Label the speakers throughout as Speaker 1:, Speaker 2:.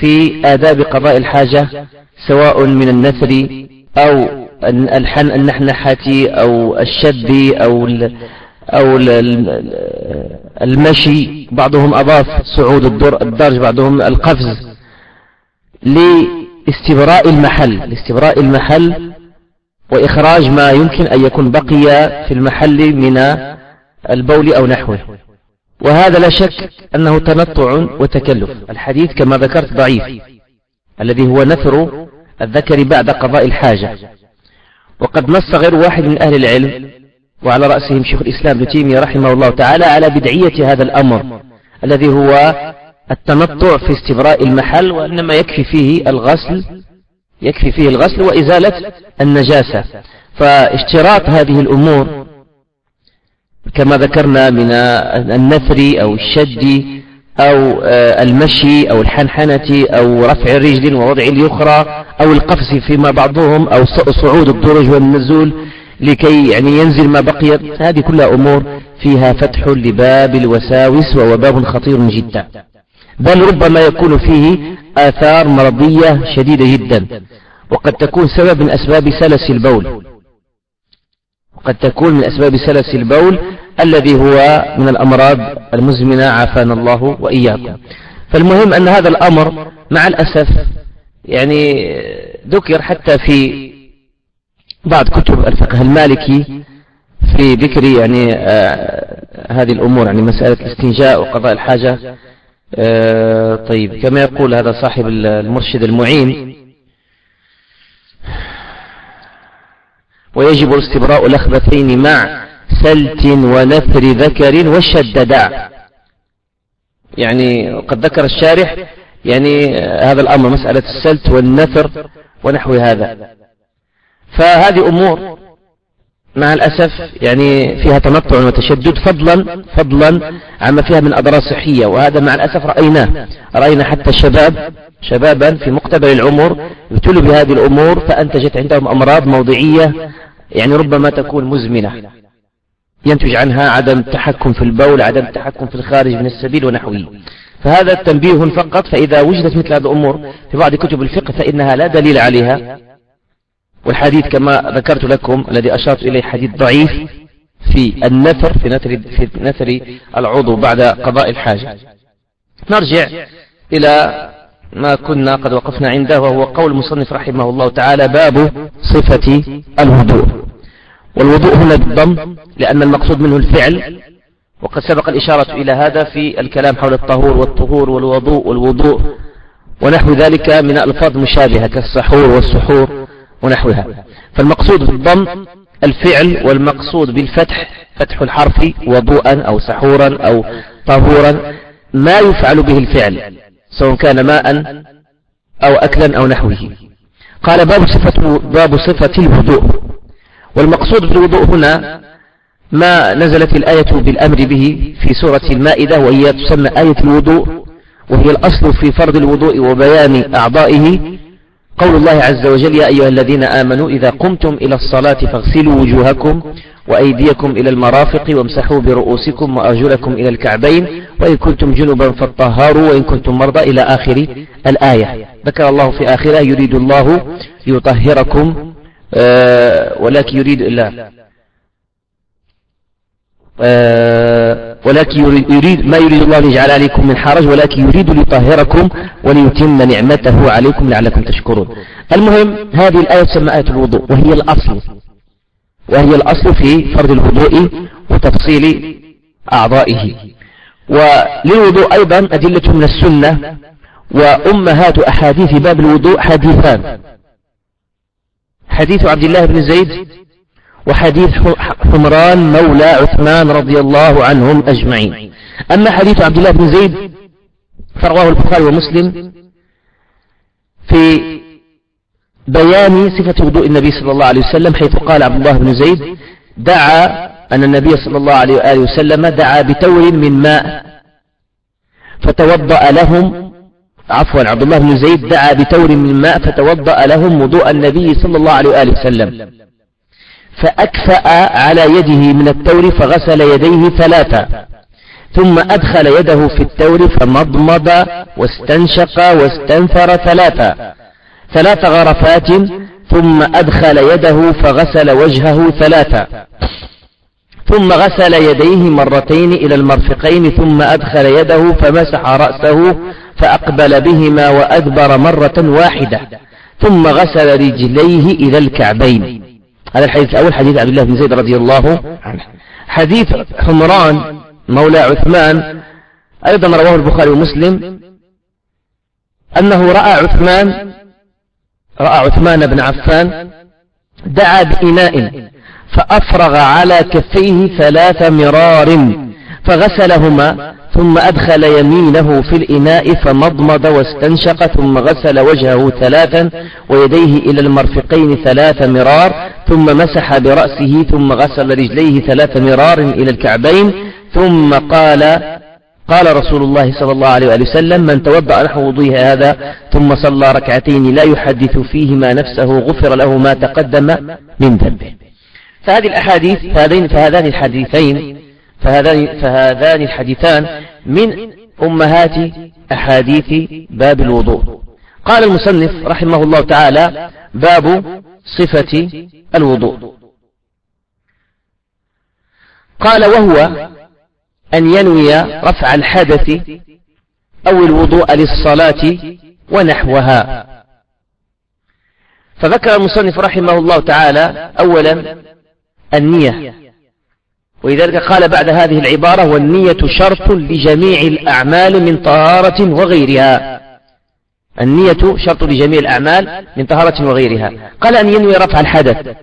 Speaker 1: في آداب قضاء الحاجة سواء من النثر أو الحن أو الشد أو أو المشي بعضهم أضاف صعود الدرج بعضهم القفز لاستبراء المحل. لاستبراء المحل وإخراج ما يمكن أن يكون بقي في المحل من البول أو نحوه. وهذا لا شك أنه تنطع وتكلف. الحديث كما ذكرت ضعيف الذي هو نثر الذكر بعد قضاء الحاجة. وقد نص غير واحد من أهل العلم وعلى رأسهم شيخ الإسلام ابن تيمية رحمه الله تعالى على بدعية هذا الأمر الذي هو التنطع في استبراء المحل وإنما يكفي فيه الغسل يكفي فيه الغسل وإزالة النجاسة. فاشتراط هذه الأمور كما ذكرنا من النثر أو الشد أو آه، المشي أو الحنحنة أو رفع الرجل ووضع اليخرى أو القفز فيما بعضهم أو صعود الدرج والنزول لكي يعني ينزل ما بقي هذه كلها أمور فيها فتح لباب الوساوس وهو باب خطير جدا. بل ربما يكون فيه آثار مرضية شديدة جدا. وقد تكون سبب من أسباب سلس البول. وقد تكون من أسباب سلس البول الذي هو من الأمراض المزمنة عافانا الله وإياكم. فالمهم أن هذا الأمر مع الأسف يعني ذكر حتى في بعض كتب الفقه المالكي في ذكر يعني آه هذه الأمور يعني مسألة الاستنجاء وقضاء الحاجة. آه طيب كما يقول هذا صاحب المرشد المعين ويجب استبراء الأخبثين مع سلت ونثر ذكر والشدداء يعني قد ذكر الشارح يعني هذا الأمر مسألة السلت والنثر ونحو هذا. فهذه أمور مع الأسف يعني فيها تنطع وتشدد فضلا فضلا عما فيها من أضرار صحية وهذا مع الأسف رأيناه. رأينا حتى الشباب شبابا في مقتبل العمر ابتلوا بهذه الأمور فأنتجت عندهم أمراض موضعية يعني ربما تكون مزمنة. ينتج عنها عدم التحكم في البول عدم التحكم في الخارج من السبيل ونحوه. فهذا تنبيه فقط فإذا وجدت مثل هذه الأمور في بعض كتب الفقه فإنها لا دليل عليها. والحديث كما ذكرت لكم الذي أشرت إليه حديث ضعيف في النثر في نثر, في نثر العضو بعد قضاء الحاجة. نرجع إلى ما كنا قد وقفنا عنده وهو قول المصنف رحمه الله تعالى باب صفة الوضوء. والوضوء هنا بالضم لأن المقصود منه الفعل وقد سبق الإشارة إلى هذا في الكلام حول الطهور والطهور والوضوء والوضوء ونحو ذلك من ألفاظ مشابهة كالسحور والسحور. ونحوها. فالمقصود بالضم الفعل والمقصود بالفتح فتح الحرف وضوءا أو سحورا أو طهورا ما يفعل به الفعل سواء كان ماء أو أكلا أو نحوه. قال باب صفة, باب صفة الوضوء. والمقصود بالوضوء هنا ما نزلت الآية بالأمر به في سورة المائدة وهي تسمى آية الوضوء وهي الأصل في فرض الوضوء وبيان أعضائه قول الله عز وجل يا أيها الذين آمنوا إذا قمتم إلى الصلاة فاغسلوا وجوهكم وأيديكم إلى المرافق وامسحوا برؤوسكم وأرجلكم إلى الكعبين وإن كنتم جنبا فاطهروا وإن كنتم مرضى إلى آخر الآية. ذكر الله في آخرها يريد الله ليطهركم آه ولكن يريد لا. آه ولكن يريد ما يريد الله ليجعل عليكم من حرج ولكن يريد ليطهركم وليتم نعمته عليكم لعلكم تشكرون. المهم هذه الآية تسمى آية الوضوء وهي الأصل. وهي الأصل في فرض الوضوء وتفصيل أعضائه. وللوضوء أيضا أدلة من السنة وأمهات أحاديث باب الوضوء حديثان. حديث عبد الله بن زيد وحديث حمران مولى عثمان رضي الله عنهم أجمعين. أما حديث عبد الله بن زيد فرواه البخاري ومسلم في بيان صفة وضوء النبي صلى الله عليه وسلم حيث قال عبد الله بن زيد دعا أن النبي صلى الله عليه وآله وسلم دعا بتور من ماء فتوضأ لهم. عفوا عبد الله بن زيد دعا بتور من ماء فتوضأ لهم وضوء النبي صلى الله عليه وآله وسلم. فأكفأ على يده من التور فغسل يديه ثلاثا ثم أدخل يده في التور فمضمض واستنشق واستنثر ثلاثا ثلاث غرفات ثم أدخل يده فغسل وجهه ثلاثا ثم غسل يديه مرتين إلى المرفقين ثم أدخل يده فمسح رأسه فأقبل بهما وأدبر مرة واحدة ثم غسل رجليه إلى الكعبين. هذا الحديث الأول حديث عبد الله بن زيد رضي الله عنه. حديث حمران مولى عثمان أيضا رواه البخاري ومسلم أنه رأى عثمان رأى عثمان بن عفان دعا بإناء فأفرغ على كفيه ثلاث مرار فغسلهما ثم أدخل يمينه في الإناء فمضمض واستنشق ثم غسل وجهه ثلاثا ويديه إلى المرفقين ثلاث مرار ثم مسح برأسه ثم غسل رجليه ثلاث مرار إلى الكعبين ثم قال قال رسول الله صلى الله عليه وآله وسلم من توضأ نحو وضوء هذا ثم صلى ركعتين لا يحدث فيهما نفسه غفر له ما تقدم من ذنبه. فهذه الأحاديث فهذين فهذان الحديثين فهذان, فهذان الحديثان من أمهات أحاديث باب الوضوء. قال المصنف رحمه الله تعالى باب صفة الوضوء. قال وهو أن ينوي رفع الحدث أو الوضوء للصلاة ونحوها. فذكر المصنف رحمه الله تعالى أولا النية. ولذلك قال بعد هذه العبارة والنية شرط لجميع الأعمال من طهارة وغيرها. النية شرط لجميع الأعمال من طهارة وغيرها. قال أن ينوي رفع الحدث.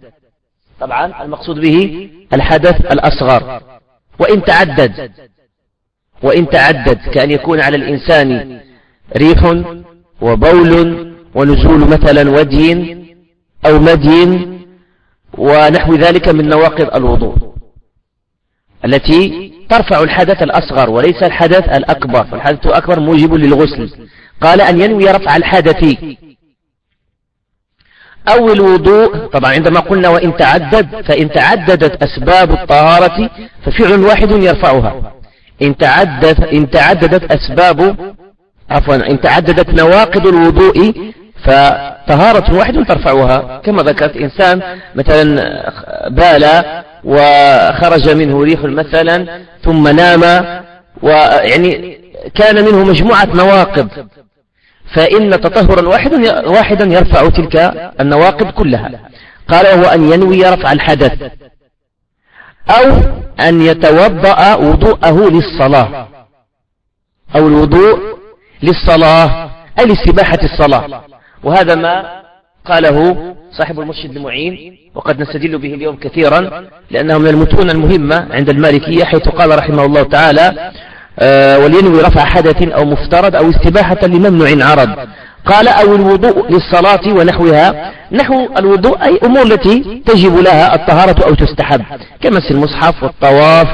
Speaker 1: طبعا المقصود به الحدث الأصغر. وإن تعدد. وإن تعدد. كأن يكون على الإنسان ريح وبول ونزول مثلا ودي أو مدي ونحو ذلك من نواقض الوضوء. التي ترفع الحدث الأصغر وليس الحدث الأكبر. فالحدث الأكبر موجب للغسل. قال أن ينوي رفع الحدث. أو الوضوء. طبعا عندما قلنا وإن تعدد فإن تعددت أسباب الطهارة ففعل واحد يرفعها. إن, تعدد إن تعددت أسباب عفوا إن تعددت نواقض الوضوء فطهارة واحد ترفعها كما ذكرت إنسان مثلا بال وخرج منه ريح مثلا ثم نام ويعني كان منه مجموعة نواقض فإن تطهرا واحدا واحدا يرفع تلك النواقض كلها. قال وهو أن ينوي رفع الحدث أو أن يتوضأ وضوءه للصلاة أو الوضوء للصلاة أي لاستباحة الصلاة. وهذا ما قاله صاحب المرشد المعين وقد نستدل به اليوم كثيرا لأنه من المتون المهمة عند المالكية حيث قال رحمه الله تعالى آه، ولينوي رفع حدث أو مفترض أو استباحة لممنوع عرض. قال أو الوضوء للصلاة ونحوها. نحو الوضوء أي أمور التي تجب لها الطهارة أو تستحب كمس المصحف والطواف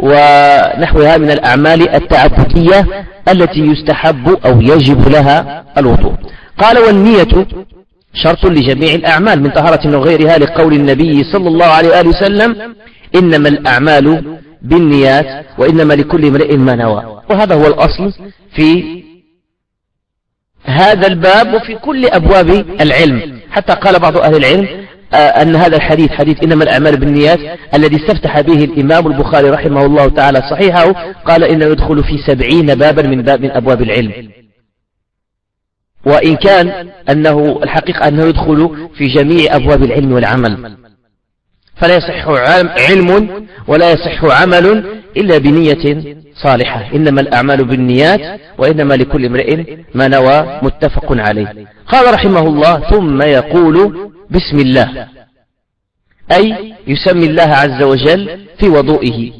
Speaker 1: ونحوها من الأعمال التعبدية التي يستحب أو يجب لها الوضوء. قال والنية شرط لجميع الأعمال من طهارة وغيرها لقول النبي صلى الله عليه وآله وسلم إنما الأعمال بالنيات وإنما لكل امرئ ما نوى. وهذا هو الأصل في هذا الباب وفي كل أبواب العلم. حتى قال بعض أهل العلم آه، أن هذا الحديث حديث إنما الأعمال بالنيات الذي استفتح به الإمام البخاري رحمه الله تعالى صحيحه قال إنه يدخل في سبعين بابا من باب من أبواب العلم. وإن كان أنه الحقيقة أنه يدخل في جميع أبواب العلم والعمل. فلا يصح علم ولا يصح عمل إلا بنية صالحة. إنما الأعمال بالنيات وإنما لكل امرئ ما نوى متفق عليه. قال رحمه الله ثم يقول بسم الله. أي يسمي الله عز وجل في وضوئه.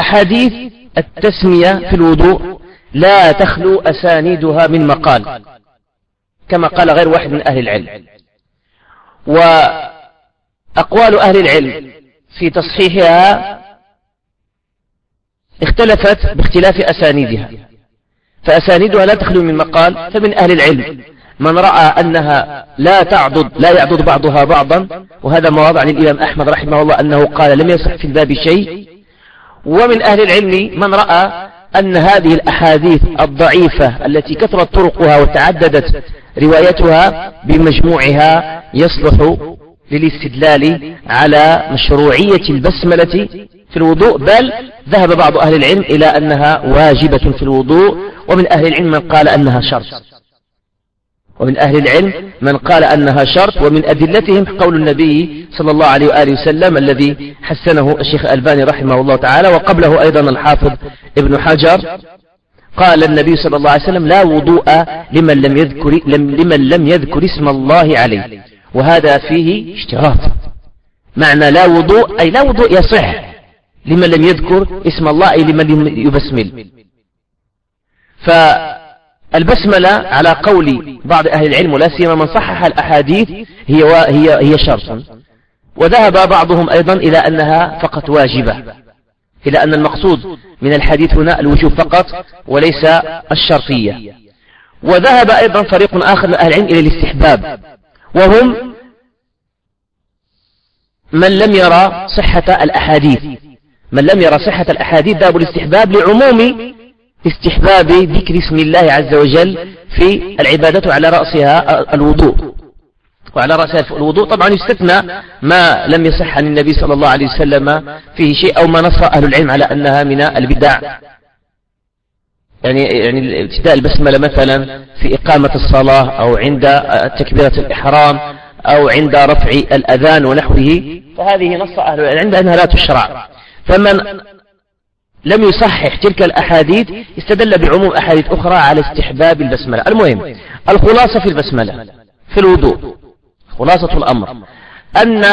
Speaker 1: أحاديث التسمية في الوضوء. لا تخلو أسانيدها من مقال كما قال غير واحد من أهل العلم. وأقوال أهل العلم في تصحيحها اختلفت باختلاف أسانيدها. فأسانيدها لا تخلو من مقال فمن أهل العلم. من رأى أنها لا تعضد لا يعضد بعضها بعضا وهذا ما وضع عن الإمام أحمد رحمه الله أنه قال لم يصح في الباب شيء. ومن أهل العلم من رأى أن هذه الأحاديث الضعيفة التي كثرت طرقها وتعددت روايتها بمجموعها يصلح للاستدلال على مشروعية البسملة في الوضوء بل ذهب بعض أهل العلم إلى أنها واجبة في الوضوء ومن أهل العلم من قال أنها شرط. ومن أهل العلم من قال أنها شرط ومن أدلتهم قول النبي صلى الله عليه وآله وسلم الذي حسنه الشيخ الألباني رحمه الله تعالى وقبله أيضا الحافظ ابن حجر قال النبي صلى الله عليه وسلم لا وضوء لمن لم يذكر, لمن لم يذكر اسم الله عليه. وهذا فيه اشتراط. معنى لا وضوء أي لا وضوء يصح لمن لم يذكر اسم الله أي لمن لم يبسمل فالبسملة على قول بعض أهل العلم ولا سيما من صحح الأحاديث هي, هي, هي شرط. وذهب بعضهم أيضا إلى أنها فقط واجبة إلى أن المقصود من الحديث هنا الوجوب فقط وليس الشرطية. وذهب أيضا فريق آخر من أهل العلم إلى الاستحباب وهم من لم يرى صحة الأحاديث. من لم يرى صحة الأحاديث ذهب الاستحباب لعموم استحباب ذكر اسم الله عز وجل في العبادة على رأسها الوضوء. وعلى رأسها الوضوء طبعا يستثنى ما لم يصح عن النبي صلى الله عليه وسلم فيه شيء أو ما نص أهل العلم على أنها من البدع. يعني يعني ابتداء البسملة مثلا في إقامة الصلاة أو عند تكبيرة الإحرام أو عند رفع الأذان ونحوه فهذه نص أهل العلم أنها لا تشرع. فمن لم يصحح تلك الأحاديث استدل بعموم أحاديث أخرى على استحباب البسملة. المهم الخلاصة في البسملة في الوضوء خلاصة الأمر أن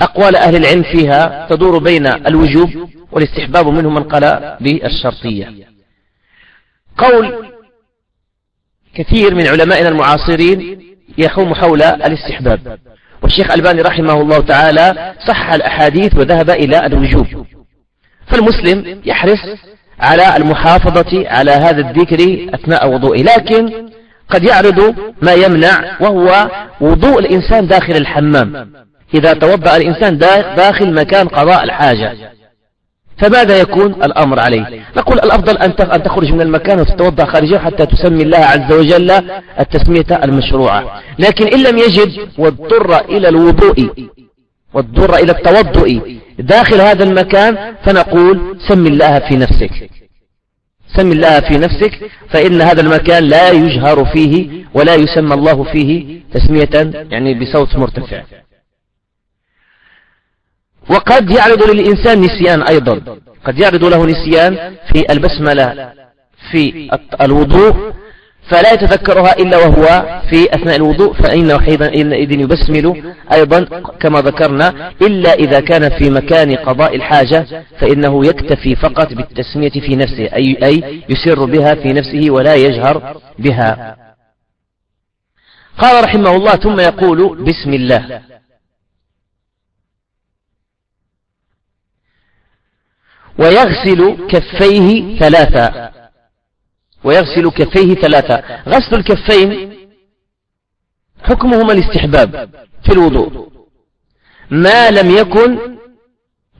Speaker 1: أقوال أهل العلم فيها تدور بين الوجوب والاستحباب منهم من قال بالشرطية. قول كثير من علمائنا المعاصرين يحوم حول الاستحباب. والشيخ الباني رحمه الله تعالى صح الأحاديث وذهب إلى الوجوب. فالمسلم يحرص على المحافظة على هذا الذكر أثناء وضوئه. لكن قد يعرض ما يمنع وهو وضوء الإنسان داخل الحمام. إذا توضأ الإنسان داخل مكان قضاء الحاجة. فماذا يكون الأمر عليه؟ نقول الأفضل أن تخرج من المكان وتتوضأ خارجه حتى تسمي الله عز وجل التسمية المشروعة. لكن إن لم يجد واضطر إلى الوضوء. واضطر إلى التوضؤ. داخل هذا المكان فنقول سم الله في نفسك. سم الله في نفسك فإن هذا المكان لا يجهر فيه ولا يسمى الله فيه تسمية يعني بصوت مرتفع. وقد يعرض للإنسان نسيان أيضا. قد يعرض له نسيان في البسملة في الوضوء فلا يتذكرها إلا وهو في أثناء الوضوء فإنه حينئذ يبسمل أيضا كما ذكرنا إلا إذا كان في مكان قضاء الحاجة فإنه يكتفي فقط بالتسمية في نفسه أي, أي يسر بها في نفسه ولا يجهر بها. قال رحمه الله ثم يقول بسم الله. ويغسل كفيه ثلاثا. ويغسل كفيه ثلاثة. غسل الكفين حكمهما الاستحباب في الوضوء. ما لم يكن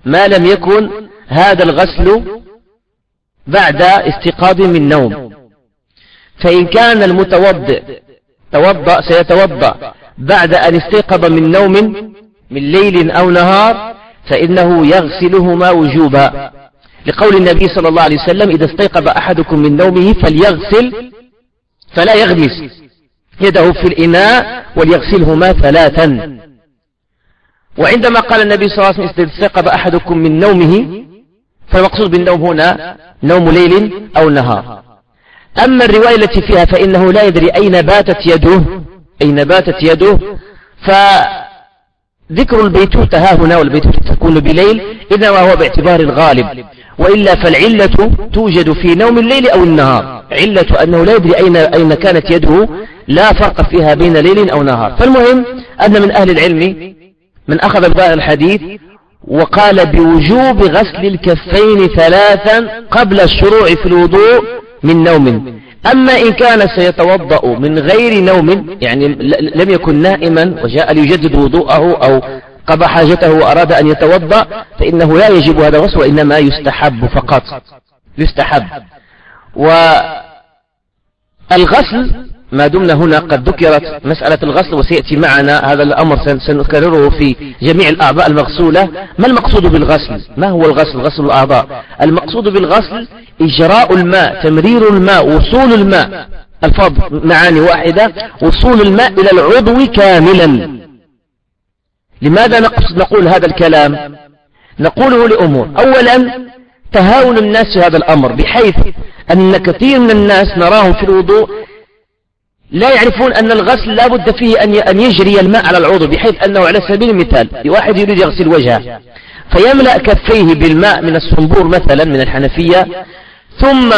Speaker 1: ما لم يكن هذا الغسل بعد استيقاظ من نوم. فإن كان المتوضئ توضأ سيتوضأ. بعد أن استيقظ من نوم من ليل أو نهار فإنه يغسلهما وجوبا. لقول النبي صلى الله عليه وسلم إذا استيقظ أحدكم من نومه فليغسل فلا يغمس. يده في الإناء وليغسلهما ثلاثا. وعندما قال النبي صلى الله عليه وسلم إذا استيقظ أحدكم من نومه فالمقصود بالنوم هنا نوم ليل أو نهار. أما الرواية التي فيها فإنه لا يدري أين باتت يده أين باتت يده. فذكر البيتوتة ها هنا والبيتوتة تكون بليل إذا هو باعتبار الغالب. وإلا فالعلة توجد في نوم الليل أو النهار. علة أنه لا يدري أين, أين كانت يده لا فرق فيها بين ليل أو نهار. فالمهم أن من أهل العلم من أخذ بهذا الحديث وقال بوجوب غسل الكفين ثلاثا قبل الشروع في الوضوء من نوم. أما إن كان سيتوضأ من غير نوم يعني لم يكن نائما وجاء ليجدد وضوءه أو قضى حاجته وأراد أن يتوضأ فإنه لا يجب هذا الغسل وإنما يستحب فقط. يستحب. والغسل ما دمنا هنا قد ذكرت مسألة الغسل وسيأتي معنا هذا الأمر سنكرره في جميع الأعضاء المغسولة. ما المقصود بالغسل؟ ما هو الغسل؟ غسل الأعضاء. المقصود بالغسل إجراء الماء تمرير الماء وصول الماء. الفاظ معاني واحدة وصول الماء إلى العضو كاملا. لماذا نقول هذا الكلام؟ نقوله لأمور. أولا تهاون الناس في هذا الأمر بحيث أن كثير من الناس نراهم في الوضوء لا يعرفون أن الغسل لا بد فيه أن يجري الماء على العضو بحيث أنه على سبيل المثال واحد يريد يغسل وجهه فيملأ كفيه بالماء من الصنبور مثلا من الحنفية ثم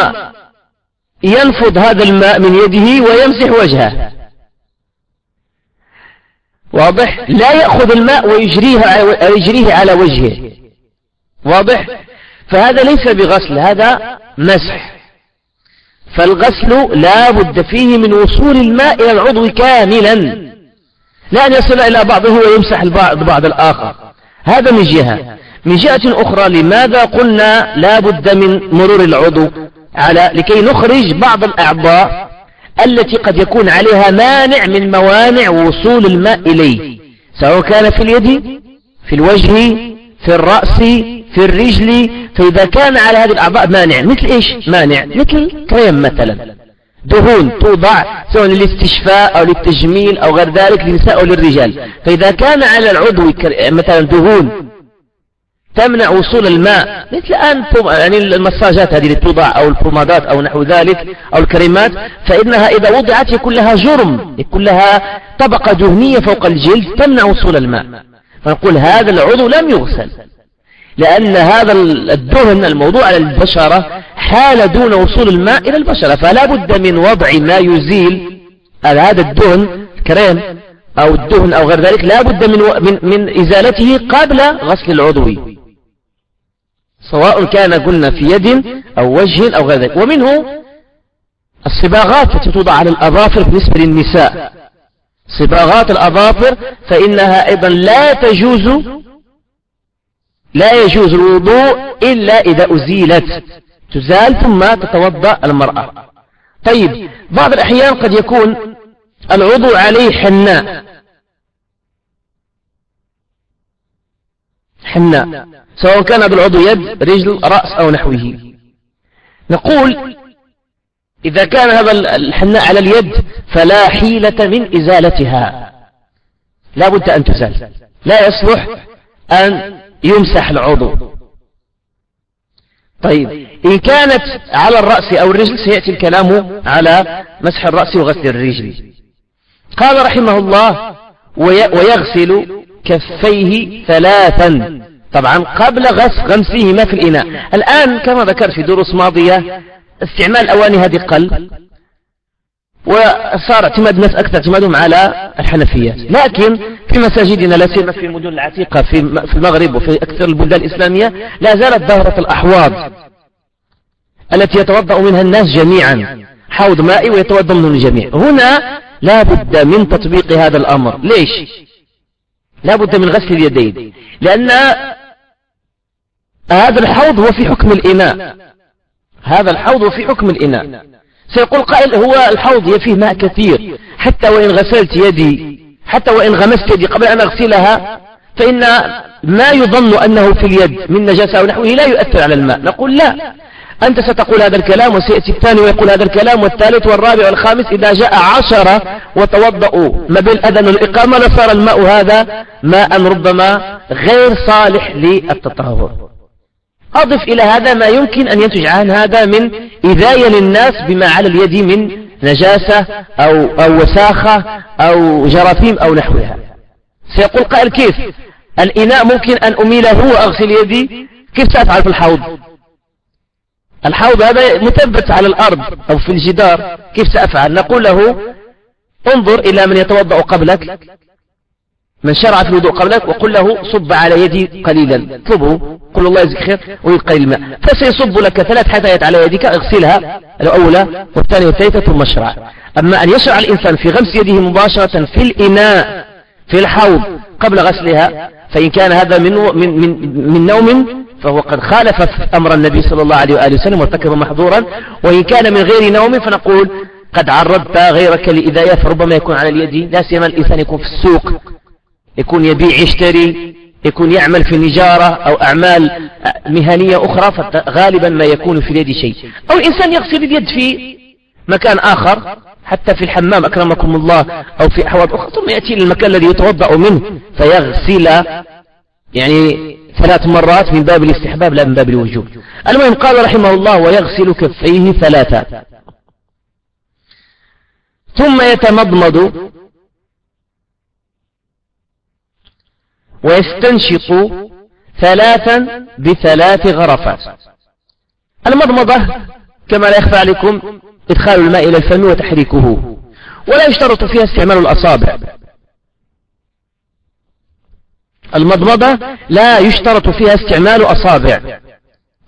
Speaker 1: ينفض هذا الماء من يده ويمسح وجهه. واضح؟ لا يأخذ الماء ويجريه على وجهه. واضح؟ فهذا ليس بغسل هذا مسح. فالغسل لا بد فيه من وصول الماء إلى العضو كاملا. لا أن يصل إلى بعضه ويمسح البعض بعض الآخر. هذا من جهة. من جهة أخرى لماذا قلنا لا بد من مرور العضو على لكي نخرج بعض الأعضاء التي قد يكون عليها مانع من موانع وصول الماء إليه. سواء كان في اليد في الوجه في الرأس في الرجل. فإذا كان على هذه الأعضاء مانع مثل إيش؟ مانع مثل كريم مثلا. دهون توضع سواء للاستشفاء أو للتجميل أو غير ذلك للنساء أو للرجال. فإذا كان على العضو مثلا دهون تمنع وصول الماء. مثل الآن يعني المساجات هذه اللي توضع أو البومادات أو نحو ذلك أو الكريمات فإنها إذا وضعت يكون لها جرم يكون لها طبقة دهنية فوق الجلد تمنع وصول الماء. فنقول هذا العضو لم يغسل. لأن هذا الدهن الموضوع على البشرة حال دون وصول الماء إلى البشرة. فلا بد من وضع ما يزيل هذا الدهن كريم أو الدهن أو غير ذلك. لا بد من, من, من إزالته قبل غسل العضو. سواء كان قلنا في يد أو وجه أو غير ذلك. ومنه الصباغات التي توضع على الأظافر بالنسبة للنساء. صباغات الأظافر فإنها أيضا لا تجوز لا يجوز الوضوء إلا إذا أزيلت. تزال ثم تتوضأ المرأة. طيب بعض الأحيان قد يكون العضو عليه حناء. حناء. سواء كان هذا العضو يد رجل رأس أو نحوه. نقول إذا كان هذا الحناء على اليد فلا حيلة من إزالتها. لا بد أن تزال. لا يصلح أن يمسح العضو. طيب إن كانت على الرأس أو الرجل سيأتي الكلام على مسح الرأس وغسل الرجل. قال رحمه الله ويغسل كفيه ثلاثا. طبعا قبل غسل غمسهما في الإناء. الآن كما ذكرت في دروس ماضية استعمال الأواني هذه قل وصار اعتماد الناس أكثر اعتمادهم على الحنفيات. لكن في مساجدنا لا سيما في المدن العتيقة في في المغرب وفي أكثر البلدان الإسلامية لا زالت ظاهرة الأحواض التي يتوضأ منها الناس جميعا حوض مائي ويتوضأ منه الجميع. هنا لا بد من تطبيق هذا الأمر. ليش؟ لا بد من غسل اليدين. لأن هذا الحوض هو في حكم الإناء. هذا الحوض هو في حكم الإناء. سيقول قائل هو الحوض فيه ماء كثير. حتى وإن غسلت يدي حتى وإن غمست يدي قبل أن أغسلها فإن ما يظن أنه في اليد من نجاسة أو نحوه لا يؤثر على الماء. نقول لا. أنت ستقول هذا الكلام وسيأتي الثاني ويقول هذا الكلام والثالث والرابع والخامس إذا جاء عشرة وتوضأوا. ما بين الأذن والإقامة لصار الماء هذا ماء ربما غير صالح للتطهر. أضف إلى هذا ما يمكن أن ينتج عن هذا من إذاية للناس بما على اليد من نجاسة أو, أو وساخة أو جراثيم أو نحوها. سيقول قائل كيف؟ الإناء ممكن أن أميله وأغسل يدي. كيف سأفعل في الحوض؟ الحوض هذا مثبت على الأرض أو في الجدار. كيف سأفعل؟ نقول له انظر إلى من يتوضأ قبلك. من شرع في الوضوء قبلك وقل له صب على يدي قليلا. اطلبه. قل الله يجزيك خير ويقل الماء. فسيصب لك ثلاث حثايات على يدك اغسلها الأولى والثانية والثالثة ثم اشرع. أما أن يشرع الإنسان في غمس يده مباشرة في الإناء في الحوض قبل غسلها فإن كان هذا من, من, من, من نوم فهو قد خالف أمر النبي صلى الله عليه وآله وسلم وارتكب محظورا. وإن كان من غير نوم فنقول قد عرضت غيرك لإذاية فربما يكون على اليد. لا سيما الإنسان يكون في السوق. يكون يبيع يشتري يكون يعمل في النجارة أو أعمال مهنية أخرى فغالبا ما يكون في اليد شيء. أو الإنسان يغسل اليد في مكان آخر حتى في الحمام أكرمكم الله أو في أحوال أخرى ثم يأتي للمكان الذي يتوضأ منه فيغسل يعني ثلاث مرات من باب الاستحباب لا من باب الوجوب. المهم قال رحمه الله ويغسل كفيه ثلاثة. ثم يتمضمض ويستنشق ثلاثا بثلاث غرفات. المضمضة كما لا يخفى عليكم إدخال الماء إلى الفم وتحريكه ولا يشترط فيها استعمال الأصابع. المضمضة لا يشترط فيها استعمال أصابع.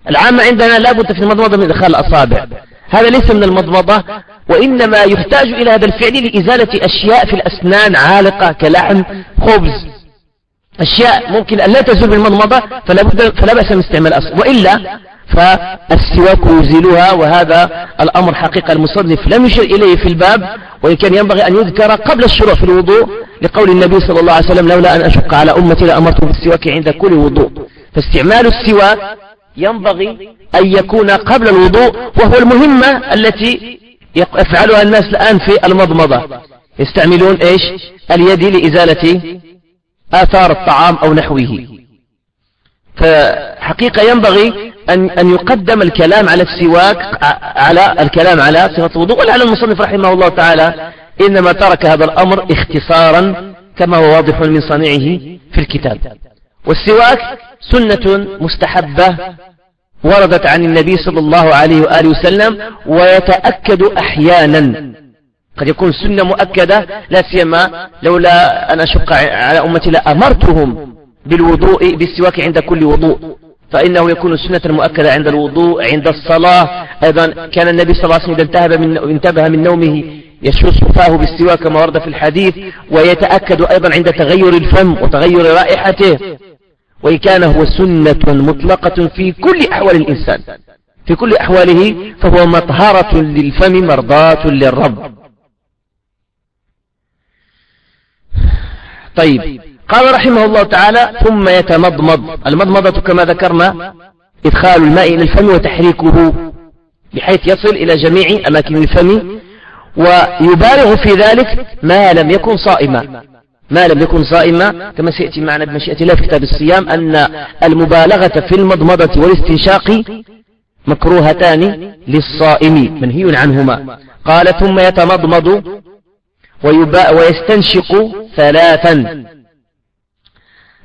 Speaker 1: العامة عندنا لا بد في المضمضة من إدخال الأصابع. هذا ليس من المضمضة وإنما يحتاج إلى هذا الفعل لإزالة أشياء في الأسنان عالقة كلحم خبز. أشياء ممكن أن لا تزول بالمضمضة فلا, فلا بأس من استعمال أصل وإلا فالسواك يزيلها وهذا الأمر حقيقة المصنف لم يشر إليه في الباب وإن كان ينبغي أن يذكر قبل الشروع في الوضوء لقول النبي صلى الله عليه وسلم لولا أن أشق على أمتي لأمرتهم بالسواك عند كل وضوء. فاستعمال السواك ينبغي أن يكون قبل الوضوء وهو المهمة التي يفعلها الناس الآن في المضمضة. يستعملون إيش؟ اليد لإزالة آثار الطعام أو نحوه. فحقيقة ينبغي أن, أن يقدم الكلام على السواك على الكلام على صفة الوضوء ولعل المصنف رحمه الله تعالى. إنما ترك هذا الأمر اختصارا كما هو واضح من صنيعه في الكتاب. والسواك سنة مستحبة وردت عن النبي صلى الله عليه وآله وسلم ويتأكد أحيانا قد يكون سنة مؤكدة لا سيما لولا أن أشق على أمتي لأمرتهم بالوضوء بالسواك عند كل وضوء. فإنه يكون سنة مؤكدة عند الوضوء عند الصلاة. أيضا كان النبي صلى الله عليه وسلم إذا انتهى من, انتبه من نومه يشرص فاه بالسواك كما ورد في الحديث ويتأكد أيضا عند تغير الفم وتغير رائحته. وإن كان هو سنة مطلقة في كل أحوال الإنسان. في كل أحواله فهو مطهرة للفم مرضاة للرب. طيب. قال رحمه الله تعالى ثم يتمضمض. المضمضة كما ذكرنا إدخال الماء إلى الفم وتحريكه بحيث يصل إلى جميع أماكن الفم ويبالغ في ذلك ما لم يكن صائما. ما لم يكن صائما كما سيأتي معنا بمشيئة الله في كتاب الصيام أن المبالغة في المضمضة والاستنشاق مكروهتان للصائم منهي عنهما. قال ثم يتمضمض ويستنشق ثلاثا.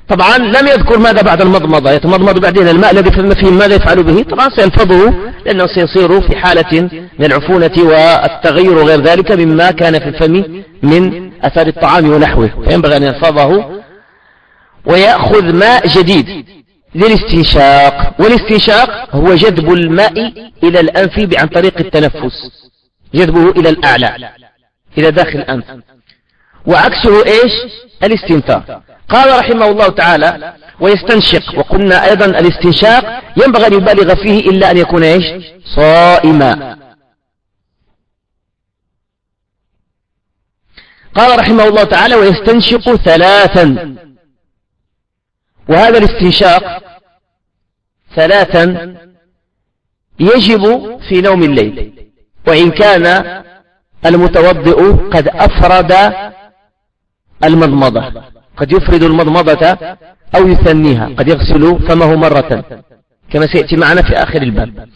Speaker 1: طبعا لم يذكر ماذا بعد المضمضة. يتمضمض بعدين الماء الذي فيه ماذا يفعل به؟ طبعا سيلفظه لأنه سيصير في حالة من العفونة والتغير وغير ذلك مما كان في الفم من أثار الطعام ونحوه. فينبغي أن يلفظه ويأخذ ماء جديد للاستنشاق. والاستنشاق هو جذب الماء إلى الأنف عن طريق التنفس. جذبه إلى الأعلى. إلى داخل الأنف. وعكسه إيش؟ الاستنثار قال رحمه الله تعالى ويستنشق. وقلنا أيضا الاستنشاق ينبغي أن يبالغ فيه إلا أن يكون إيش؟ صائما. قال رحمه الله تعالى ويستنشق ثلاثا. وهذا الاستنشاق ثلاثا يجب في نوم الليل. وإن كان المتوضئ قد أفرد المضمضة. قد يفرد المضمضة أو يثنيها. قد يغسل فمه مرة. كما سيأتي معنا في آخر الباب.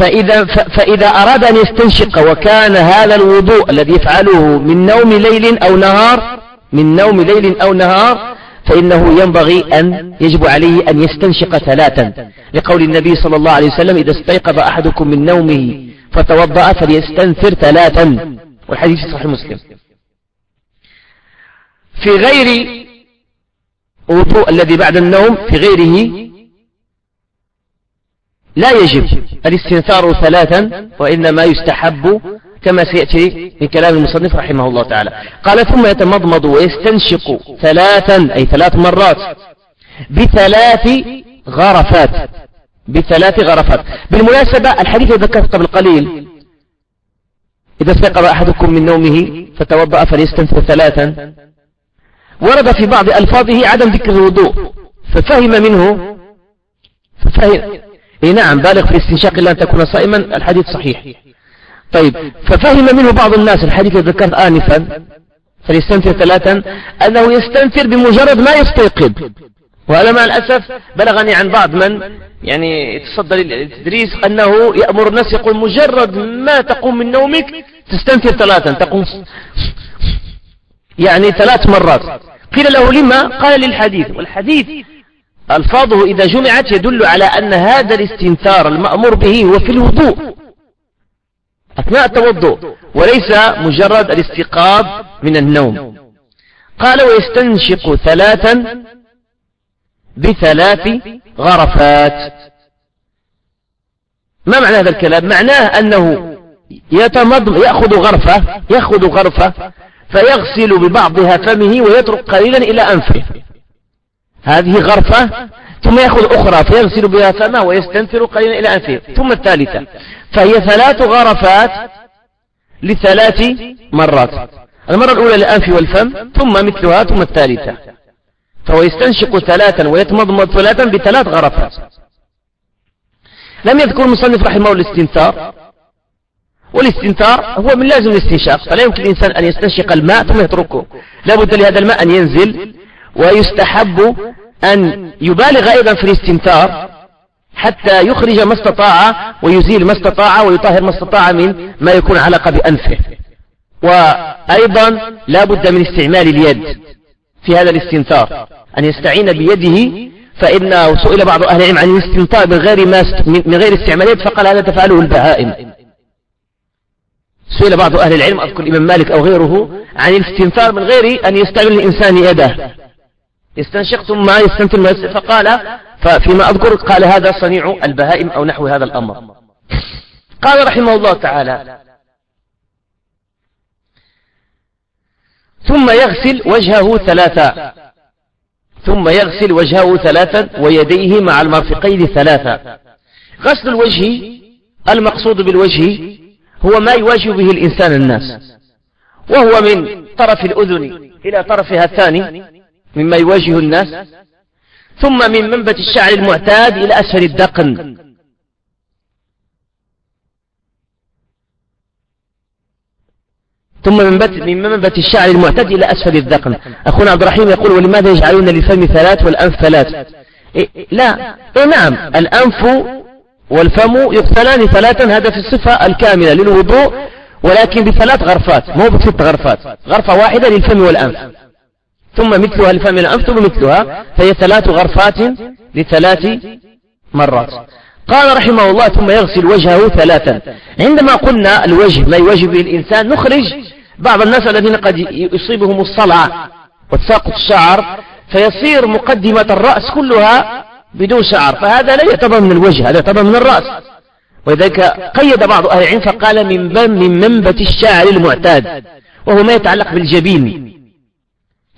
Speaker 1: فإذا, فإذا أراد أن يستنشق وكان هذا الوضوء الذي يفعله من نوم ليل أو نهار من نوم ليل أو نهار فإنه ينبغي أن يجب عليه أن يستنشق ثلاثا. لقول النبي صلى الله عليه وسلم إذا استيقظ أحدكم من نومه فتوضأ فليستنثر ثلاثا. والحديث صحيح مسلم. في غير وضوء الذي بعد النوم في غيره لا يجب الاستنثار ثلاثا وإنما يستحب كما سيأتي في كلام المصنف رحمه الله تعالى. قال ثم يتمضمض ويستنشق ثلاثا أي ثلاث مرات بثلاث غرفات. بثلاث غرفات. بالمناسبة الحديث ذكرت قبل قليل إذا استيقظ أحدكم من نومه فتوضأ فليستنفر ثلاثا. ورد في بعض ألفاظه عدم ذكر الوضوء ففهم منه ففهم إيه نعم بالغ في الاستنشاق إلا أن تكون صائما الحديث صحيح. طيب ففهم منه بعض الناس الحديث ذكرت آنفا فليستنفر ثلاثا أنه يستنفر بمجرد ما يستيقظ. وهذا مع الأسف بلغني عن بعض من يعني يتصدى للتدريس أنه يأمر الناس يقول مجرد ما تقوم من نومك تستنفر ثلاثا تقوم يعني ثلاث مرات. قيل له لما؟ قال للحديث. والحديث ألفاظه إذا جمعت يدل على أن هذا الاستنثار المأمور به هو في الوضوء أثناء التوضؤ وليس مجرد الاستيقاظ من النوم. قال ويستنشق ثلاثا بثلاث غرفات. ما معنى هذا الكلام؟ معناه أنه يتمضم يأخذ غرفة يأخذ غرفة فيغسل ببعضها فمه ويترك قليلا إلى أنفه. هذه غرفة ثم يأخذ أخرى فيغسل بها فمه ويستنثر قليلا إلى أنفه. ثم الثالثة فهي ثلاث غرفات لثلاث مرات. المرة الأولى للأنف والفم ثم مثلها ثم الثالثة. فهو يستنشق ثلاثا ويتمضمض ثلاثا بثلاث غرفات. لم يذكر المصنف رحمه الاستنثار. والاستنثار هو من لازم الاستنشاق فلا يمكن الإنسان أن يستنشق الماء ثم يتركه. لا بد لهذا الماء أن ينزل ويستحب أن يبالغ أيضا في الاستنثار حتى يخرج ما استطاع ويزيل ما استطاع ويطهر ما استطاع من ما يكون علاقة بأنفه. وأيضا لا بد من استعمال اليد. في هذا الاستنثار. أن يستعين بيده فإنه سئل بعض أهل العلم عن الاستنثار من غير, ما من غير استعمال يد فقال هذا تفعله البهائم. سئل بعض أهل العلم أذكر الإمام مالك أو غيره عن الاستنثار من غير أن يستعمل الإنسان يده. يستنشق ثم يستنثر فقال ففيما أذكر قال هذا صنيع البهائم أو نحو هذا الأمر. قال رحمه الله تعالى ثم يغسل وجهه ثلاثا. ثم يغسل وجهه ثلاثا ويديه مع المرفقين ثلاثا. غسل الوجه المقصود بالوجه هو ما يواجه به الإنسان الناس. وهو من طرف الأذن إلى طرفها الثاني مما يواجه الناس. ثم من منبت الشعر المعتاد إلى أسفل الدقن. ثم من منبت, من منبت الشعر المعتاد إلى أسفل الذقن. أخونا عبد الرحيم يقول ولماذا يجعلون للفم ثلاث والأنف ثلاث؟ إيه لا. إيه نعم. الأنف والفم يقتلان ثلاثا هذا في الصفة الكاملة للوضوء ولكن بثلاث غرفات. مو بست غرفات؟ غرفة واحدة للفم والأنف. ثم مثلها للفم والأنف ثم مثلها فهي ثلاث غرفات لثلاث مرات. قال رحمه الله ثم يغسل وجهه ثلاثا. عندما قلنا الوجه ما يواجه به الإنسان نخرج بعض الناس الذين قد يصيبهم الصلع وتساقط الشعر فيصير مقدمة الرأس كلها بدون شعر. فهذا لا يعتبر من الوجه هذا يعتبر من الرأس. ولذلك قيد بعض أهل العلم فقال من من منبت الشعر المعتاد وهو ما يتعلق بالجبين.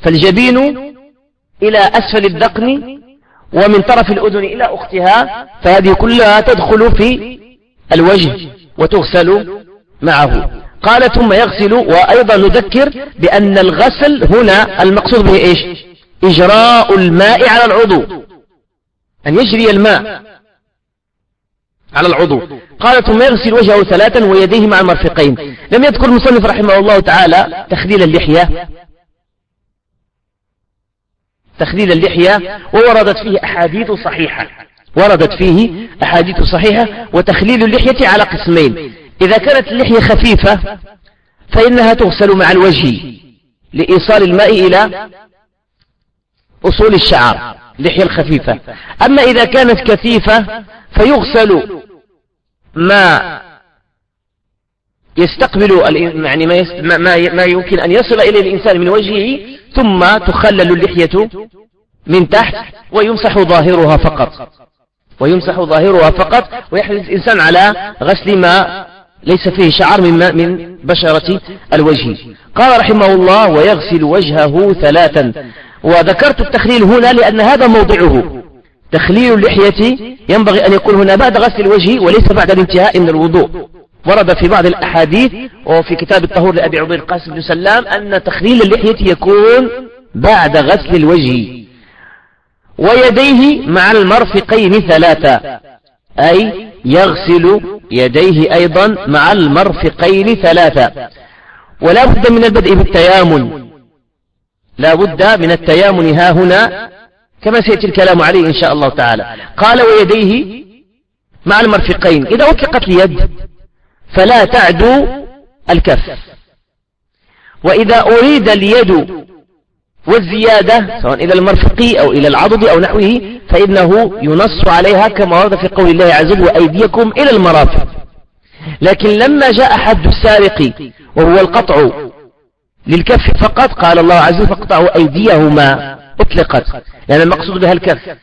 Speaker 1: فالجبين إلى أسفل الذقن ومن طرف الأذن إلى أختها فهذه كلها تدخل في الوجه وتغسل معه. قال ثم يغسل وأيضا نذكر بأن الغسل هنا المقصود به إيش؟ إجراء الماء على العضو. أن يجري الماء على العضو. قال ثم يغسل وجهه ثلاثا ويديه مع المرفقين. لم يذكر المصنف رحمه الله تعالى تخليل اللحية تخليل اللحية ووردت فيه أحاديث صحيحة. وردت فيه أحاديث صحيحة وتخليل اللحية على قسمين. إذا كانت اللحية خفيفة فإنها تغسل مع الوجه لإيصال الماء إلى أصول الشعر اللحية الخفيفة. أما إذا كانت كثيفة فيغسل ما يستقبل يعني ما, ما يمكن أن يصل إليه الإنسان من وجهه ثم تخلل اللحية من تحت ويمسح ظاهرها فقط. ويمسح ظاهرها فقط ويحرص الإنسان على غسل ما ليس فيه شعر من, من بشرة الوجه. قال رحمه الله ويغسل وجهه ثلاثا وذكرت التخليل هنا لأن هذا موضعه. تخليل اللحية ينبغي أن يكون هنا بعد غسل الوجه وليس بعد الانتهاء من الوضوء. ورد في بعض الأحاديث وفي كتاب الطهور لأبي عبيد القاسم بن سلام أن تخليل اللحية يكون بعد غسل الوجه ويديه مع المرفقين ثلاثة أي يغسل يديه أيضا مع المرفقين ثلاثة. ولا بد من البدء بالتيامن لا بد من التيامن ها هنا كما سيأتي الكلام عليه إن شاء الله تعالى. قال ويديه مع المرفقين. إذا أطلقت اليد فلا تعدو الكف. وإذا أريد اليد والزيادة سواء إلى المرفق أو إلى العضد أو نحوه فإنه ينص عليها كما ورد في قول الله عز وجل وأيديكم إلى المرافق. لكن لما جاء حد السارق وهو القطع للكف فقط قال الله عز وجل فاقطعوا أيديهما أطلقت لأن المقصود بها الكف.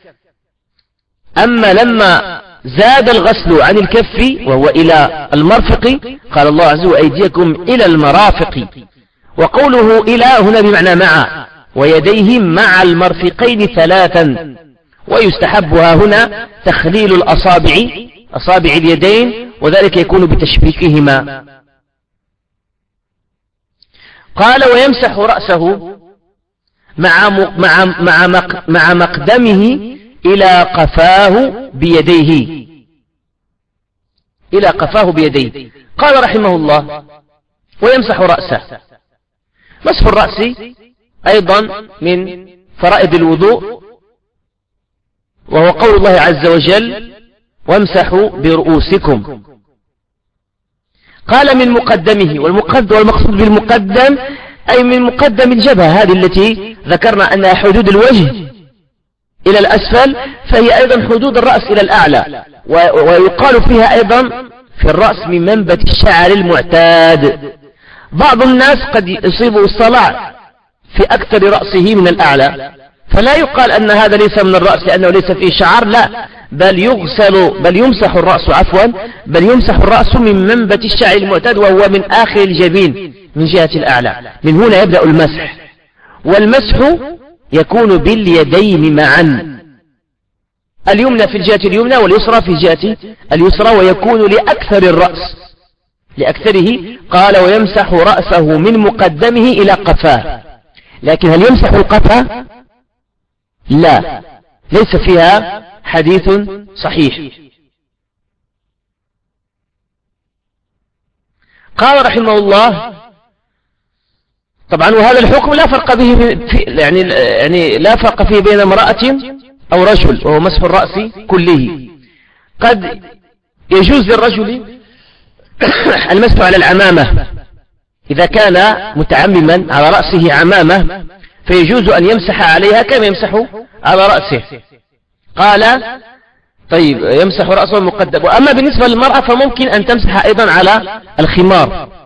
Speaker 1: أما لما زاد الغسل عن الكف وهو إلى المرفق. قال الله عز وجل أيديكم إلى المرافق. وقوله إلى هنا بمعنى مع ويديه مع المرفقين ثلاثا. ويستحبها هنا تخليل الأصابع أصابع اليدين وذلك يكون بتشبيكهما. قال ويمسح رأسه مع مع مع مع مقدمه إلى قفاه بيديه. إلى قفاه بيديه. قال رحمه الله ويمسح رأسه. مسح الرأس أيضا من فرائض الوضوء وهو قول الله عز وجل وامسحوا برؤوسكم قال من مقدمه والمقدم والمقصود بالمقدم أي من مقدم الجبهة هذه التي ذكرنا أنها حدود الوجه. إلى الأسفل فهي أيضا حدود الرأس إلى الأعلى. ويقال فيها أيضا في الرأس من منبت الشعر المعتاد. بعض الناس قد يصيبه الصلع في أكثر رأسه من الأعلى. فلا يقال أن هذا ليس من الرأس لأنه ليس فيه شعر لا. بل يغسل بل يمسح الرأس عفوا. بل يمسح الرأس من منبت الشعر المعتاد وهو من آخر الجبين من جهة الأعلى. من هنا يبدأ المسح. والمسح يكون باليدين معا. اليمنى في الجهة اليمنى واليسرى في الجهة اليسرى ويكون لأكثر الرأس. لأكثره قال ويمسح رأسه من مقدمه إلى قفاه. لكن هل يمسح القفا؟ لا. ليس فيها حديث صحيح. قال رحمه الله طبعا وهذا الحكم لا فرق به في يعني يعني لا فرق فيه بين امرأة أو رجل وهو مسح الرأس كله. قد يجوز للرجل المسح على العمامة. إذا كان متعمما على رأسه عمامة فيجوز أن يمسح عليها كما يمسح على رأسه. قال طيب يمسح رأسه المقدم. وأما بالنسبة للمرأة فممكن أن تمسح أيضا على الخمار.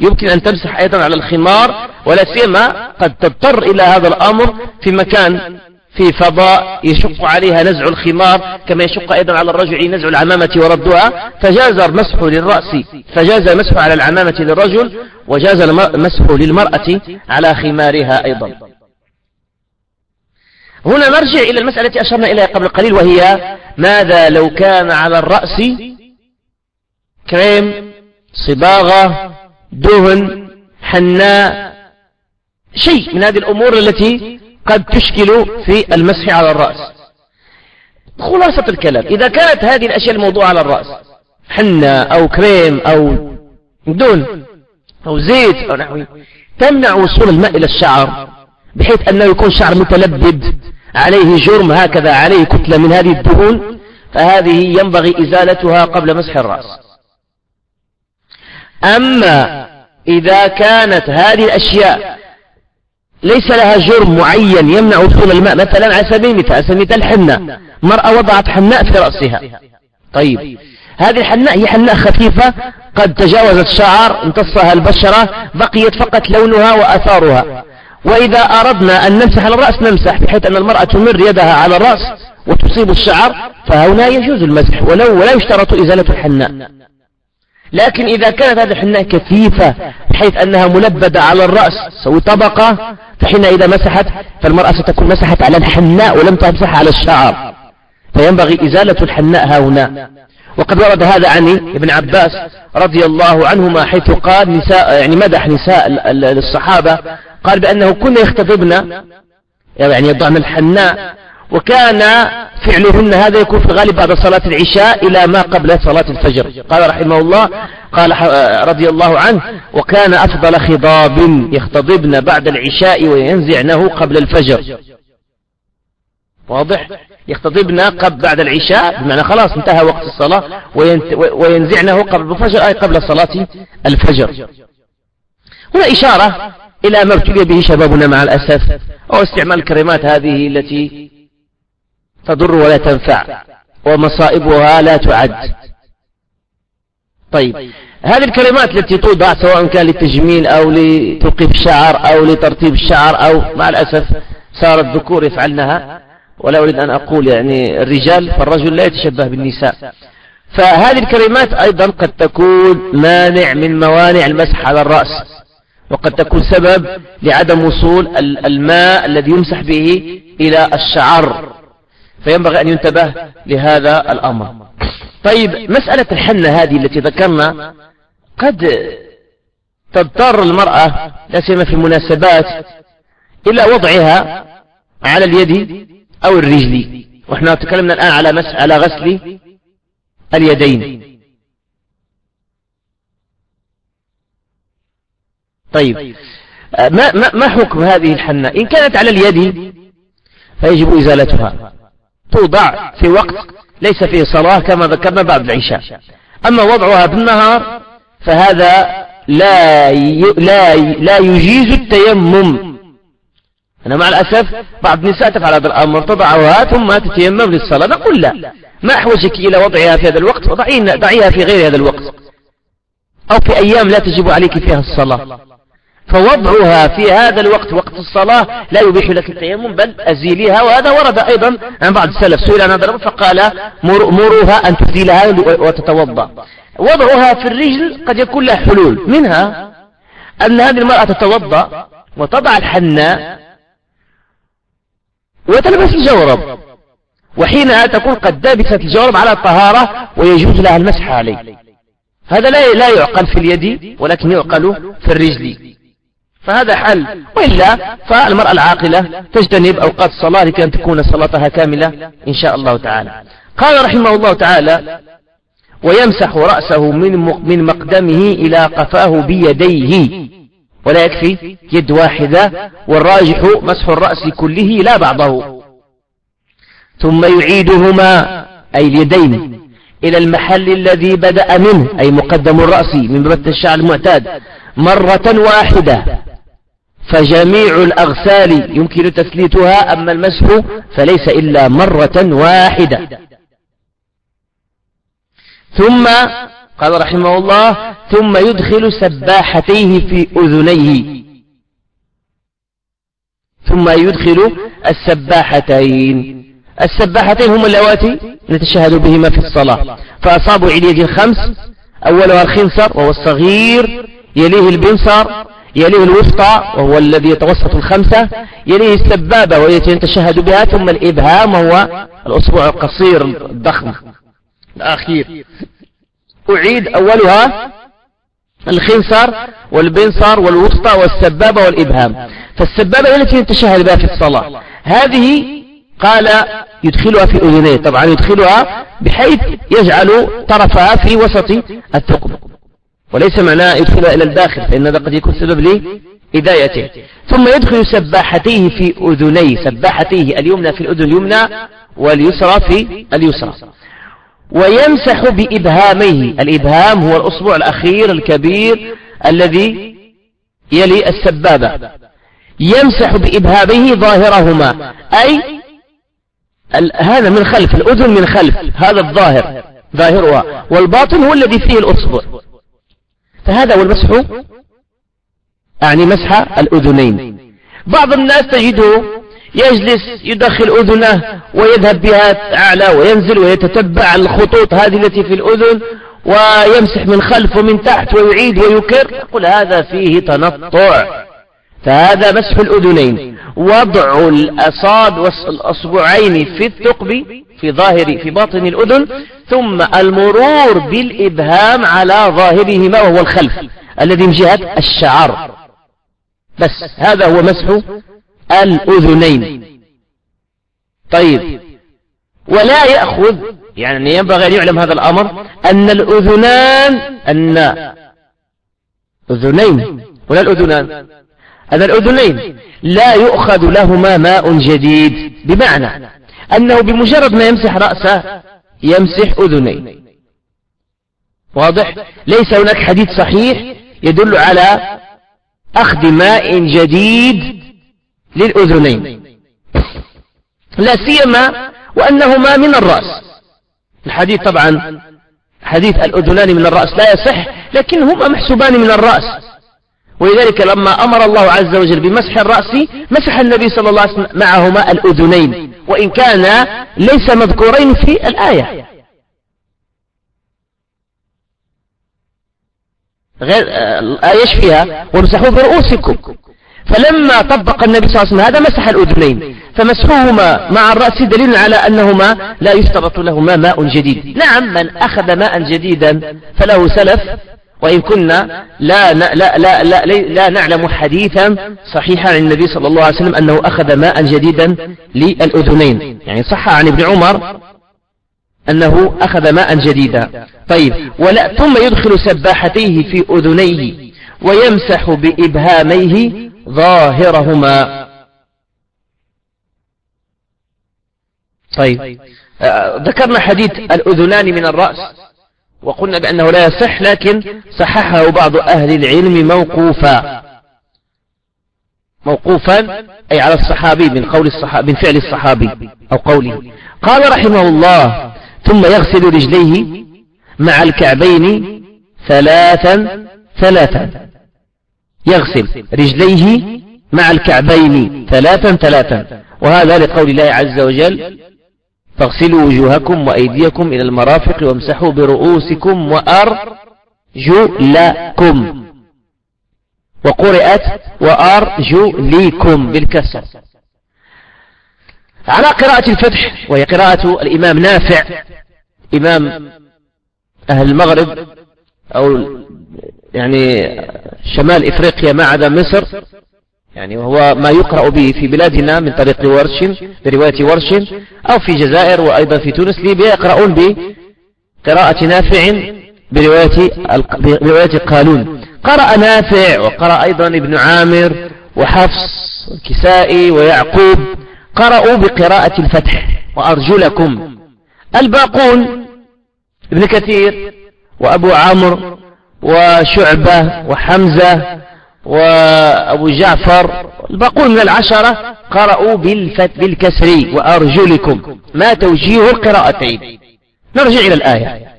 Speaker 1: يمكن أن تمسح أيضا على الخمار ولا سيما قد تضطر إلى هذا الأمر في مكان في فضاء يشق عليها نزع الخمار كما يشق أيضا على الرجل نزع العمامة وردها. فجاز المسح للرأس فجاز المسح على العمامة للرجل وجاز المسح للمرأة على خمارها أيضا. هنا نرجع إلى المسألة التي أشرنا إليها قبل قليل وهي ماذا لو كان على الرأس كريم صباغة دهن حناء شيء من هذه الأمور التي قد تشكل في المسح على الرأس. خلاصة الكلام إذا كانت هذه الأشياء الموضوعة على الرأس حنة أو كريم أو دون أو زيت أو نحوه تمنع وصول الماء إلى الشعر بحيث أنه يكون شعر متلبد عليه جرم هكذا عليه كتلة من هذه الدهون فهذه ينبغي إزالتها قبل مسح الرأس. أما إذا كانت هذه الأشياء ليس لها جرم معين يمنع وصول الماء مثلا على سبيل المثال المثال حنة مرأة وضعت حناء في رأسها. طيب. هذه الحناء هي حناء خفيفة قد تجاوزت شعر امتصها البشرة بقيت فقط لونها وأثارها. وإذا أردنا أن نمسح على الرأس نمسح بحيث أن المرأة تمر يدها على الرأس وتصيب الشعر فهنا يجوز المسح ولو ولا يشترط إزالة الحناء. لكن إذا كانت هذه الحناء كثيفة بحيث أنها ملبدة على الرأس سوي طبقة فحين إذا مسحت فالمرأة ستكون مسحت على الحناء ولم تمسح على الشعر. فينبغي إزالة الحناء هنا. وقد ورد هذا عن ابن عباس رضي الله عنهما حيث قال نساء يعني مدح نساء الصحابة قال بأنه كنا يختضبن يعني يضعن الحناء وكان فعلهن هذا يكون في الغالب بعد صلاة العشاء إلى ما قبل صلاة الفجر. قال رحمه الله قال رضي الله عنه وكان أفضل خضاب يختضبن بعد العشاء وينزعنه قبل الفجر. واضح؟ يختضبن قبل بعد العشاء بمعنى خلاص انتهى وقت الصلاة وينزعنه قبل الفجر أي قبل صلاة الفجر. هنا إشارة إلى ما ابتلي به شبابنا مع الأسف أو استعمال الكريمات هذه التي تضر ولا تنفع ومصائبها لا تعد. طيب هذه الكلمات التي توضع سواء كان للتجميل أو لتوقيف الشعر أو لترتيب الشعر أو مع الأسف صار الذكور يفعلنها. ولا أريد أن أقول يعني الرجال فالرجل لا يتشبه بالنساء. فهذه الكلمات أيضا قد تكون مانع من موانع المسح على الرأس. وقد تكون سبب لعدم وصول الماء الذي يمسح به إلى الشعر. فينبغي أن ينتبه لهذا الأمر. طيب مسألة الحنة هذه التي ذكرنا قد تضطر المرأة لا سيما في المناسبات إلى وضعها على اليد أو الرجل. وإحنا تكلمنا الآن على مس على غسل اليدين. طيب ما ما ما حكم هذه الحنة؟ إن كانت على اليد فيجب إزالتها. توضع في وقت ليس فيه صلاة كما ذكرنا بعد العشاء. أما وضعها بالنهار فهذا لا لا لا يجيز التيمم. أنا مع الأسف بعض النساء تفعل هذا الأمر تضعها ثم تتيمم للصلاة. نقول لا. ما أحوجك إلى وضعها في هذا الوقت؟ ضعيها في غير هذا الوقت. أو في أيام لا تجب عليك فيها الصلاة. فوضعها في هذا الوقت وقت الصلاة لا يبيح لك التيمم بل أزيليها وهذا ورد أيضا عن بعض السلف. سئل عن هذا فقال مروها أن تزيلها وتتوضأ. وضعها في الرجل قد يكون له حلول. منها أن هذه المرأة تتوضأ وتضع الحناء وتلبس الجورب وحينها تكون قد دابست الجورب على الطهارة ويجوز لها المسح عليه. هذا لا لا يعقل في اليد ولكن يعقل في الرجل. فهذا حل. وإلا فالمرأة العاقلة تجتنب أوقات الصلاة لكي أن تكون صلاتها كاملة إن شاء الله تعالى. قال رحمه الله تعالى ويمسح رأسه من من مقدمه إلى قفاه بيديه. ولا يكفي يد واحدة والراجح مسح الرأس كله لا بعضه. ثم يعيدهما أي اليدين إلى المحل الذي بدأ منه أي مقدم الرأس من بث الشعر المعتاد مرة واحدة. فجميع الأغسال يمكن تسليتها أما المسح فليس إلا مرة واحدة. ثم قال رحمه الله ثم يدخل سباحتيه في أذنيه. ثم يدخل السباحتين. السباحتين هما اللواتي نتشهد بهما في الصلاة. فأصابوا اليد الخمس أولها الخنصر وهو الصغير يليه البنصر يليه الوسطى وهو الذي يتوسط الخمسة يليه السبابة وهي يتشهد بها ثم الإبهام وهو الأصبع القصير الضخم الأخير. أعيد أولها الخنصر والبنصر والوسطى والسبابة والإبهام. فالسبابة التي يتشهد بها في الصلاة. هذه قال يدخلها في أذنيه طبعا يدخلها بحيث يجعل طرفها في وسط الثقب. وليس معناه يدخلها إلى الداخل فإن هذا قد يكون سبب لهدايته. ثم يدخل سباحتيه في أذنيه سباحتيه اليمنى في الأذن اليمنى واليسرى في اليسرى. ويمسح بإبهاميه الإبهام هو الأصبع الأخير الكبير الذي يلي السبابة. يمسح بإبهامه ظاهرهما أي هذا من خلف الأذن من خلف هذا الظاهر ظاهرها. والباطن هو الذي فيه الأصبع فهذا هو المسح يعني مسح الأذنين. بعض الناس تجده يجلس يدخل أذنه ويذهب بها أعلى وينزل ويتتبع الخطوط هذه التي في الأذن ويمسح من خلف ومن تحت ويعيد ويكر. يقول هذا فيه تنطع فهذا مسح الأذنين. وضع الأصاب والأصبعين في الثقب في ظاهر في باطن الأذن ثم المرور بالإبهام على ظاهرهما وهو الخلف الذي من جهة الشعر. بس هذا هو مسح الأذنين. طيب. ولا يأخذ يعني ينبغي أن يعلم هذا الأمر أن الأذنان أن أذنين ولا الأذنان؟ أن الأذنين. لا يؤخذ لهما ماء جديد. بمعنى أنه بمجرد ما يمسح رأسه يمسح أذنين. واضح؟ ليس هناك حديث صحيح يدل على أخذ ماء جديد للأذنين. لا سيما وأنهما من الرأس. الحديث طبعا حديث الأذنان من الرأس لا يصح لكن هما محسوبان من الرأس. ولذلك لما أمر الله عز وجل بمسح الرأس مسح النبي صلى الله عليه وسلم معهما الأذنين. وإن كان ليس مذكورين في الآية. غير الآية فيها؟ وامسحوا برؤوسكم. فلما طبق النبي صلى الله عليه وسلم هذا مسح الأذنين. فمسحوهما مع الرأس دليل على أنهما لا يشترط لهما ماء جديد. نعم من أخذ ماء جديدا فله سلف وإن كنا لا, لا, لا, لا, لا, لا نعلم حديثا صحيحا عن النبي صلى الله عليه وسلم أنه أخذ ماء جديدا للأذنين. يعني صح عن ابن عمر أنه أخذ ماء جديدا. طيب ولا ثم يدخل سباحتيه في أذنيه ويمسح بإبهاميه ظاهرهما. طيب آه، ذكرنا حديث الأذنان من الرأس. وقلنا بأنه لا يصح لكن صححه بعض أهل العلم موقوفا. موقوفا أي على الصحابي من قول الصحابي من فعل الصحابي أو قوله. قال رحمه الله ثم يغسل رجليه مع الكعبين ثلاثا ثلاثا. يغسل رجليه مع الكعبين ثلاثا ثلاثا. وهذا لقول الله عز وجل فاغسلوا وجوهكم وأيديكم إلى المرافق وامسحوا برؤوسكم وأرجلكم. وقرأت وأرجلكم بالكسر. على قراءة الفتح وهي قراءة الإمام نافع إمام أهل المغرب أو يعني شمال إفريقيا ما عدا مصر. يعني وهو ما يقرأ به في بلادنا من طريق ورش برواية ورش أو في جزائر وأيضا في تونس ليبيا يقرؤون بقراءة نافع برواية, برواية قالون. قرأ نافع وقرأ أيضا ابن عامر وحفص والكسائي ويعقوب. قرأوا بقراءة الفتح وأرجلكم. الباقون ابن كثير وأبو عمرو وشعبة وحمزة وأبو جعفر الباقون من العشرة قرأوا بالفت بالكسر وأرجلكم. ما توجيه القراءتين نرجع إلى الآية.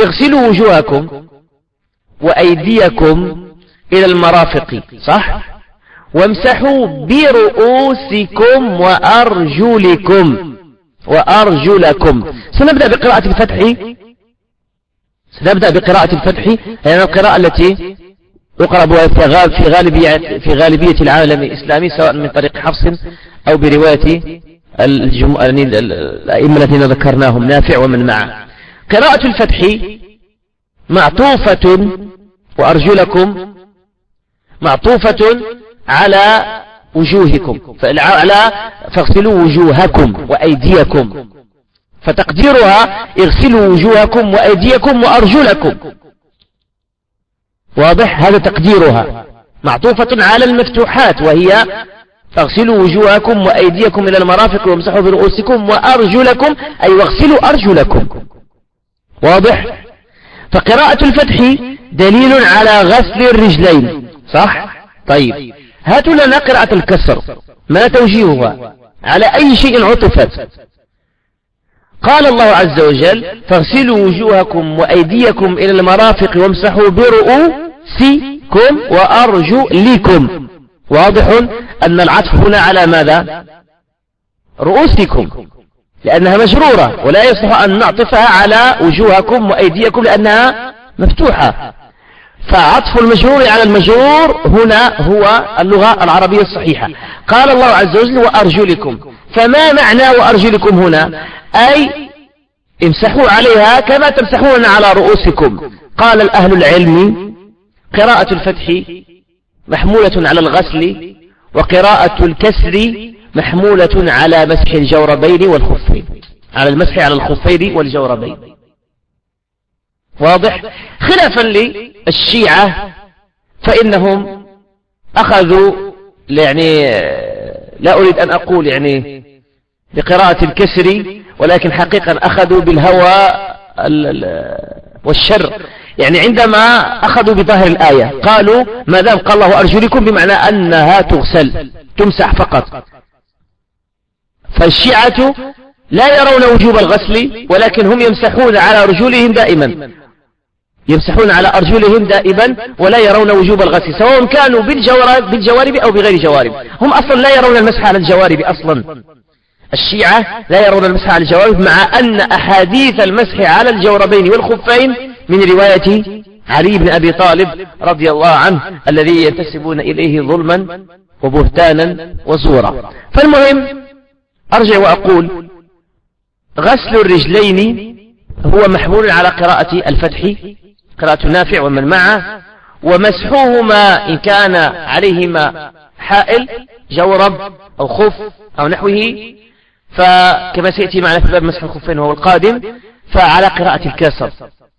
Speaker 1: اغسلوا وجوهكم وأيديكم إلى المرافق صح؟ وامسحوا برؤوسكم وأرجلكم. وأرجلكم. سنبدأ بقراءة الفتح؟ سنبدأ بقراءة الفتح؟ هي القراءة التي يقرأ في غالبية في غالبية العالم الإسلامي سواء من طريق حفص أو برواية. يعني الأئمة الذين ذكرناهم نافع ومن معه قراءة الفتح معطوفة وأرجلكم معطوفة على وجوهكم على فاغسلوا وجوهكم وأيديكم فتقديرها اغسلوا وجوهكم وأيديكم وأرجلكم واضح؟ هذا تقديرها. معطوفة على المفتوحات وهي فاغسلوا وجوهكم وأيديكم إلى المرافق وامسحوا برؤوسكم وأرجلكم أي واغسلوا أرجلكم. واضح؟ فقراءة الفتح دليل على غسل الرجلين. صح؟ طيب. هاتوا لنا قراءة الكسر. ما توجيهها؟ على أي شيء عطفت؟ قال الله عز وجل فاغسلوا وجوهكم وأيديكم إلى المرافق وامسحوا برؤوسكم وأرجلكم. واضح أن العطف هنا على ماذا؟ رؤوسكم. لأنها مجرورة ولا يصح أن نعطفها على وجوهكم وأيديكم لأنها مفتوحة. فعطف المجرور على المجرور هنا هو اللغة العربية الصحيحة. قال الله عز وجل وأرجلكم. فما معنى وأرجلكم هنا؟ أي امسحوا عليها كما تمسحون على رؤوسكم. قال الأهل العلم قراءة الفتح محمولة على الغسل وقراءة الكسر محمولة على مسح الجوربين والخفين. على المسح على الخفين والجوربين. واضح؟ خلافا للشيعة فإنهم أخذوا يعني لا أريد أن أقول يعني بقراءة الكسر ولكن حقيقة أخذوا بالهوى والشر. يعني عندما أخذوا بظاهر الآية قالوا ما دام قال الله أرجلكم بمعنى أنها تغسل تمسح فقط. فالشيعة لا يرون وجوب الغسل ولكن هم يمسحون على رجولهم دائما. يمسحون على أرجلهم دائما ولا يرون وجوب الغسل سواء كانوا بالجوارب أو بغير جوارب. هم أصلا لا يرون المسح على الجوارب أصلا. الشيعة لا يرون المسح على الجوارب مع أن أحاديث المسح على الجوربين والخفين من رواية علي بن أبي طالب رضي الله عنه الذي ينتسبون إليه ظلما وبهتانا وزورا. فالمهم أرجع وأقول غسل الرجلين هو محمول على قراءة الفتح قراءة النافع ومن معه ومسحوهما إن كان عليهما حائل جورب أو خف أو نحوه. فكما سيأتي معنا في باب مسح الخفين وهو القادم فعلى قراءة الكسر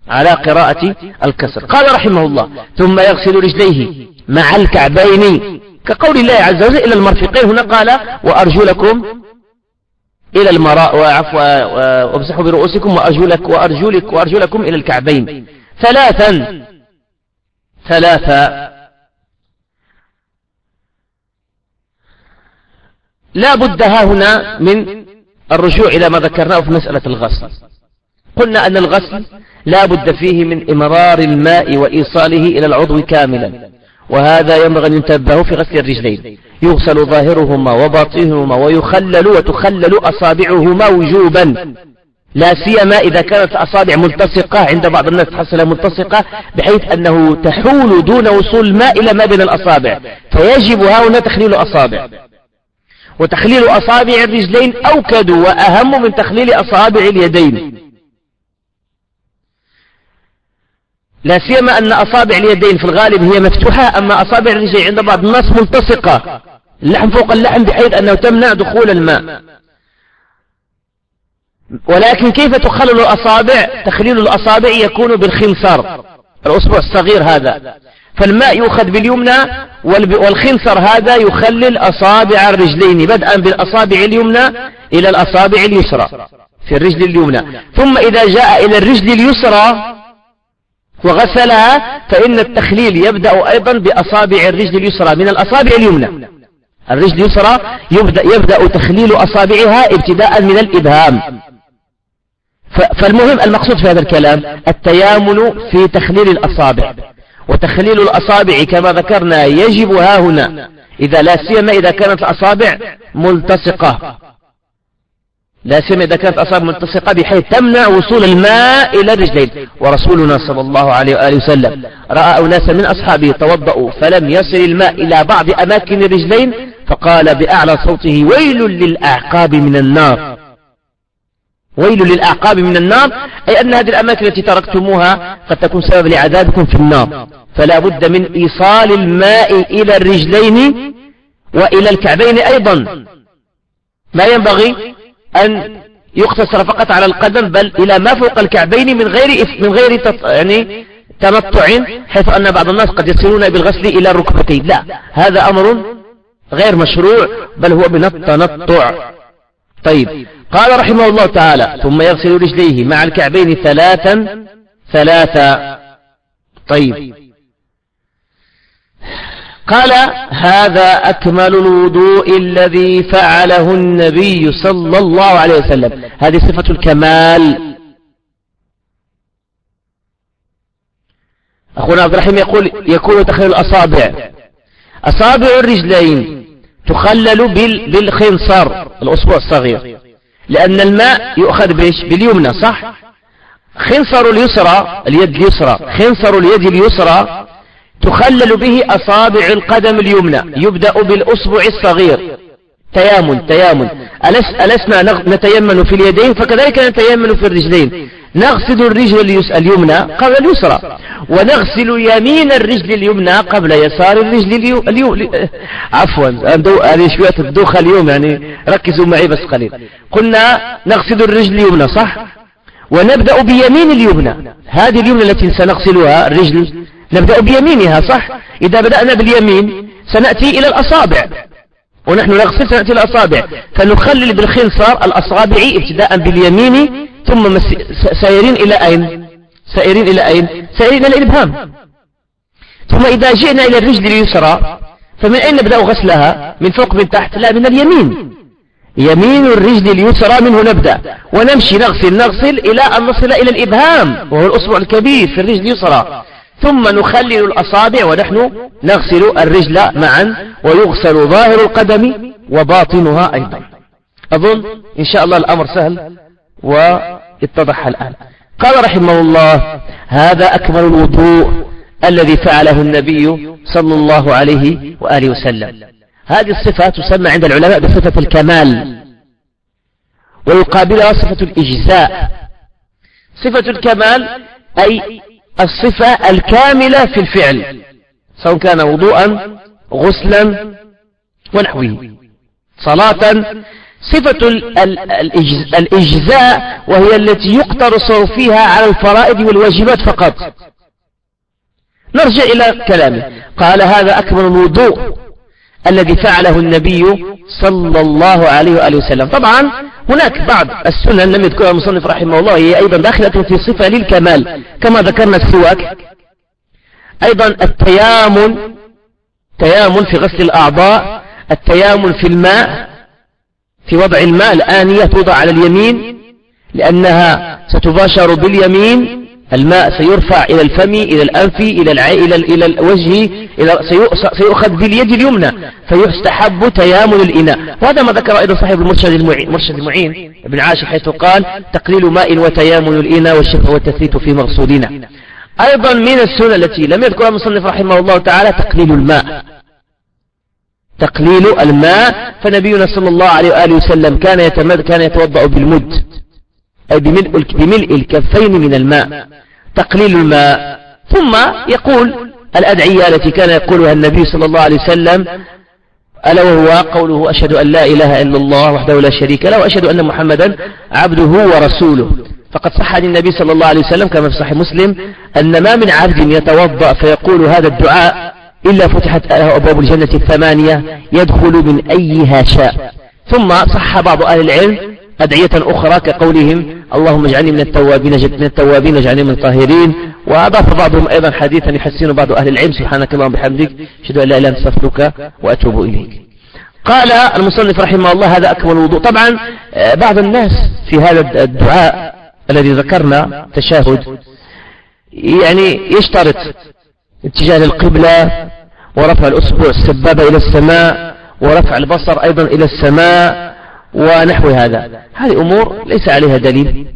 Speaker 1: على قراءة الكسر. قال رحمه الله ثم يغسل رجليه مع الكعبين كقول الله عز وجل إلى المرفقين هنا قال وأرجلكم إلى المراء وعفوا وأمسحوا برؤوسكم وأرجلك وأرجلك وأرجلكم إلى الكعبين. ثلاثا ثلاثا لا بد هنا من الرجوع إلى ما ذكرناه في مسألة الغسل. قلنا أن الغسل لا بد فيه من إمرار الماء وإيصاله إلى العضو كاملا. وهذا ينبغي أن ينتبه في غسل الرجلين. يغسل ظاهرهما وباطنهما ويخلل وتخلل أصابعهما وجوبا. لا سيما إذا كانت الأصابع ملتصقة عند بعض الناس تحصلها ملتصقة بحيث أنه تحول دون وصول الماء إلى ما بين الأصابع. فيجب هنا تخليل أصابع وتخليل أصابع الرجلين أوكد وأهم من تخليل أصابع اليدين. لا سيما أن أصابع اليدين في الغالب هي مفتوحة أما أصابع الرجلين عند بعض الناس ملتصقة. اللحم فوق اللحم بحيث أنه تمنع دخول الماء. ولكن كيف تخلل الأصابع؟ تخليل الأصابع يكون بالخنصر الأصبع الصغير هذا. فالماء يؤخذ باليمنى والخنصر هذا يخلل أصابع الرجلين بدءا بالأصابع اليمنى إلى الأصابع اليسرى في الرجل اليمنى. ثم إذا جاء إلى الرجل اليسرى وغسلها فإن التخليل يبدأ أيضا بأصابع الرجل اليسرى من الأصابع اليمنى. الرجل اليسرى يبدأ, يبدأ تخليل أصابعها ابتداء من الإبهام. فالمهم المقصود في هذا الكلام التيامن في تخليل الأصابع. وتخليل الأصابع كما ذكرنا يجب ها هنا. إذا لا سيما إذا كانت الأصابع ملتصقة. لا سيما إذا كانت الأصابع ملتصقة بحيث تمنع وصول الماء إلى الرجلين. ورسولنا صلى الله عليه وآله وسلم رأى أناسا من أصحابه توضأوا فلم يصل الماء إلى بعض أماكن الرجلين فقال بأعلى صوته ويل للأعقاب من النار. ويل للأعقاب من النار أي أن هذه الأماكن التي تركتموها قد تكون سبب لعذابكم في النار. فلا بد من إيصال الماء إلى الرجلين وإلى الكعبين أيضا. ما ينبغي أن يقتصر فقط على القدم بل إلى ما فوق الكعبين من غير من غير يعني تنطع حيث أن بعض الناس قد يصلون بالغسل إلى الركبتين لا هذا أمر غير مشروع بل هو من التنطع. طيب. قال رحمه الله تعالى ثم يغسل رجليه مع الكعبين ثلاثا ثلاثا. طيب. قال هذا أكمل الوضوء الذي فعله النبي صلى الله عليه وسلم. هذه صفة الكمال. أخونا عبد الرحيم يقول يكون تخيل الأصابع. أصابع الرجلين. تخلل بالخنصر الأصبع الصغير. لأن الماء يؤخذ بإيش؟ باليمنى صح؟ خنصر اليسرى اليد اليسرى. خنصر اليد اليسرى تخلل به أصابع القدم اليمنى. يبدأ بالأصبع الصغير. تيامن تيامن. ألس ألسنا نتيمن في اليدين فكذلك نتيمن في الرجلين. نغسل الرجل اليمنى قبل اليسرى ونغسل يمين الرجل اليمنى قبل يسار الرجل اليو... اليو... عفوا. هذه شوية الدوخة اليوم يعني ركزوا معي بس قليل. قلنا نغسل الرجل اليمنى صح؟ ونبدأ بيمين اليمنى. هذه اليمنى التي سنغسلها الرجل نبدأ بيمينها صح؟ إذا بدأنا باليمين سنأتي إلى الأصابع. ونحن نغسل سنأتي الأصابع فنخلل بالخنصر الأصابع ابتداء باليمين ثم سائرين إلى أين؟ سائرين إلى أين؟ سائرين إلى الإبهام. ثم إذا جئنا إلى الرجل اليسرى فمن أين نبدأ غسلها؟ من فوق من تحت؟ لا من اليمين. يمين الرجل اليسرى منه نبدأ. ونمشي نغسل نغسل إلى أن نصل إلى الإبهام وهو الأصبع الكبير في الرجل اليسرى. ثم نخلل الأصابع ونحن نغسل الرجل معا ويغسل ظاهر القدم وباطنها أيضا. أظن إن شاء الله الأمر سهل واتضح الآن. قال رحمه الله هذا أكمل الوضوء الذي فعله النبي صلى الله عليه وآله وسلم. هذه الصفة تسمى عند العلماء بصفة الكمال ويقابلها صفة الإجزاء. صفة الكمال أي الصفة الكاملة في الفعل سواء كان وضوءا غسلا ونحوه. صلاة صفة الإجزاء وهي التي يقتصر فيها على الفرائض والواجبات فقط. نرجع إلى كلامه. قال هذا أكبر الوضوء. الذي فعله النبي صلى الله عليه وآله وسلم. طبعا هناك بعض السنن لم يذكرها المصنف رحمه الله هي أيضا داخلة في صفة للكمال كما ذكرنا السواك. أيضا التيامن تيامن في غسل الأعضاء التيامن في الماء في وضع الماء الآنية توضع على اليمين لأنها ستباشر باليمين الماء سيرفع إلى الفم إلى الأنف إلى العي إلى إلى الوجه إلى سيؤخذ باليد اليمنى فيستحب تيامن الإناء. وهذا ما ذكر أيضا صاحب المرشد المعين, مرشد المعين ابن عاشر حيث قال تقليل ماء وتيامن الإناء والشفع والتثليت في مغسولنا أيضا من السنة التي لم يذكرها المصنف رحمه الله تعالى تقليل الماء. تقليل الماء فنبينا صلى الله عليه وآله وسلم كان كان يتوضأ بالمد. أي بملء بملء الكفين من الماء تقليل الماء. ثم يقول الأدعية التي كان يقولها النبي صلى الله عليه وسلم ألا وهو قوله أشهد أن لا إله إلا الله وحده لا شريك له وأشهد أن محمدا عبده ورسوله. فقد صح عن النبي صلى الله عليه وسلم كما في صحيح مسلم أن ما من عبد يتوضأ فيقول هذا الدعاء إلا فتحت له أبواب الجنة الثمانية يدخل من أيها شاء. ثم صح بعض أهل العلم أدعية أخرى كقولهم اللهم اجعلني من التوابين من التوابين اجعلني من الطاهرين. وأضاف بعضهم أيضا حديثا يحسن بعض أهل العلم. سبحانك اللهم وبحمدك. أشهد أن لا إله إلا أنت وأتوب إليك. قال المصنف رحمه الله هذا أكمل وضوء طبعا آه، بعض الناس في هذا الدعاء الذي ذكرنا تشاهد يعني يشترط اتجاه للقبلة ورفع الأصبع السبابة إلى السماء ورفع البصر أيضا إلى السماء ونحو هذا. هذه أمور ليس عليها دليل.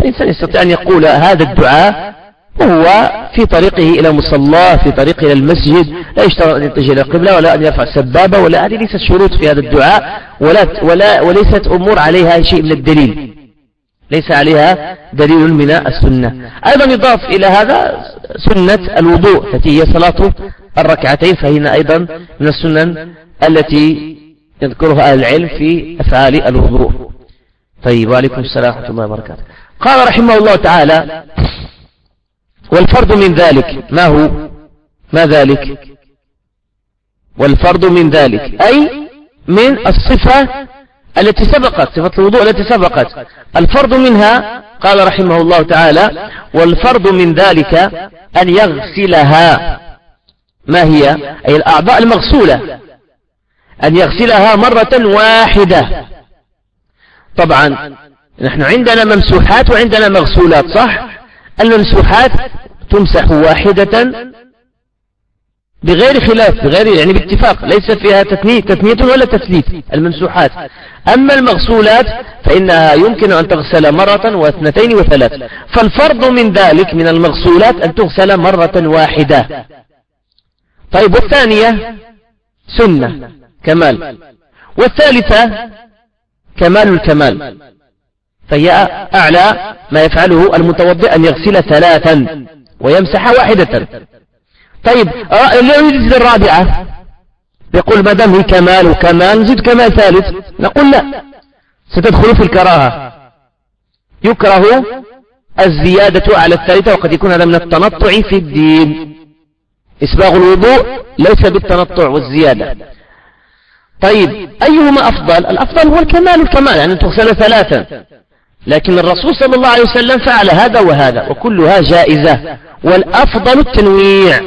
Speaker 1: الإنسان يستطيع أن يقول هذا الدعاء وهو في طريقه إلى مصلاه في طريقه إلى المسجد لا يشترط أن يتجه إلى القبلة ولا أن يرفع السبابة ولا هذه ليست شروط في هذا الدعاء ولا, ولا وليست أمور عليها شيء من الدليل. ليس عليها دليل من السنة. أيضا يضاف إلى هذا سنة الوضوء التي هي صلاة الركعتين فهي أيضا من السنن التي يذكرها أهل العلم في أفعال الوضوء. طيب وعليكم السلام ورحمة الله وبركاته. قال رحمه الله تعالى والفرض من ذلك ما هو؟ ما ذلك؟ والفرض من ذلك أي من الصفة التي سبقت صفة الوضوء التي سبقت. الفرض منها قال رحمه الله تعالى والفرض من ذلك أن يغسلها ما هي؟ أي الأعضاء المغسولة. أن يغسلها مرة واحدة. طبعا نحن عندنا ممسوحات وعندنا مغسولات صح؟ الممسوحات تمسح واحدة بغير خلاف بغير يعني باتفاق ليس فيها تثنية, تثنية ولا تثليث الممسوحات. أما المغسولات فإنها يمكن أن تغسل مرة واثنتين وثلاث. فالفرض من ذلك من المغسولات أن تغسل مرة واحدة. طيب والثانية؟ سنة. كمال. والثالثة كمال الكمال. فهي أعلى ما يفعله المتوضئ أن يغسل ثلاثا ويمسح واحدة. طيب آه، لا يريد الرابعة؟ يقول ما دام هي كمال وكمال نزيد كمال ثالث. نقول لا ستدخل في الكراهة. يكره الزيادة على الثالثة وقد يكون هذا من التنطع في الدين. إسباغ الوضوء ليس بالتنطع والزيادة. طيب أيهما أفضل؟ الأفضل هو الكمال الكمال يعني تغسل ثلاثا. لكن الرسول صلى الله عليه وسلم فعل هذا وهذا وكلها جائزة. والأفضل التنويع.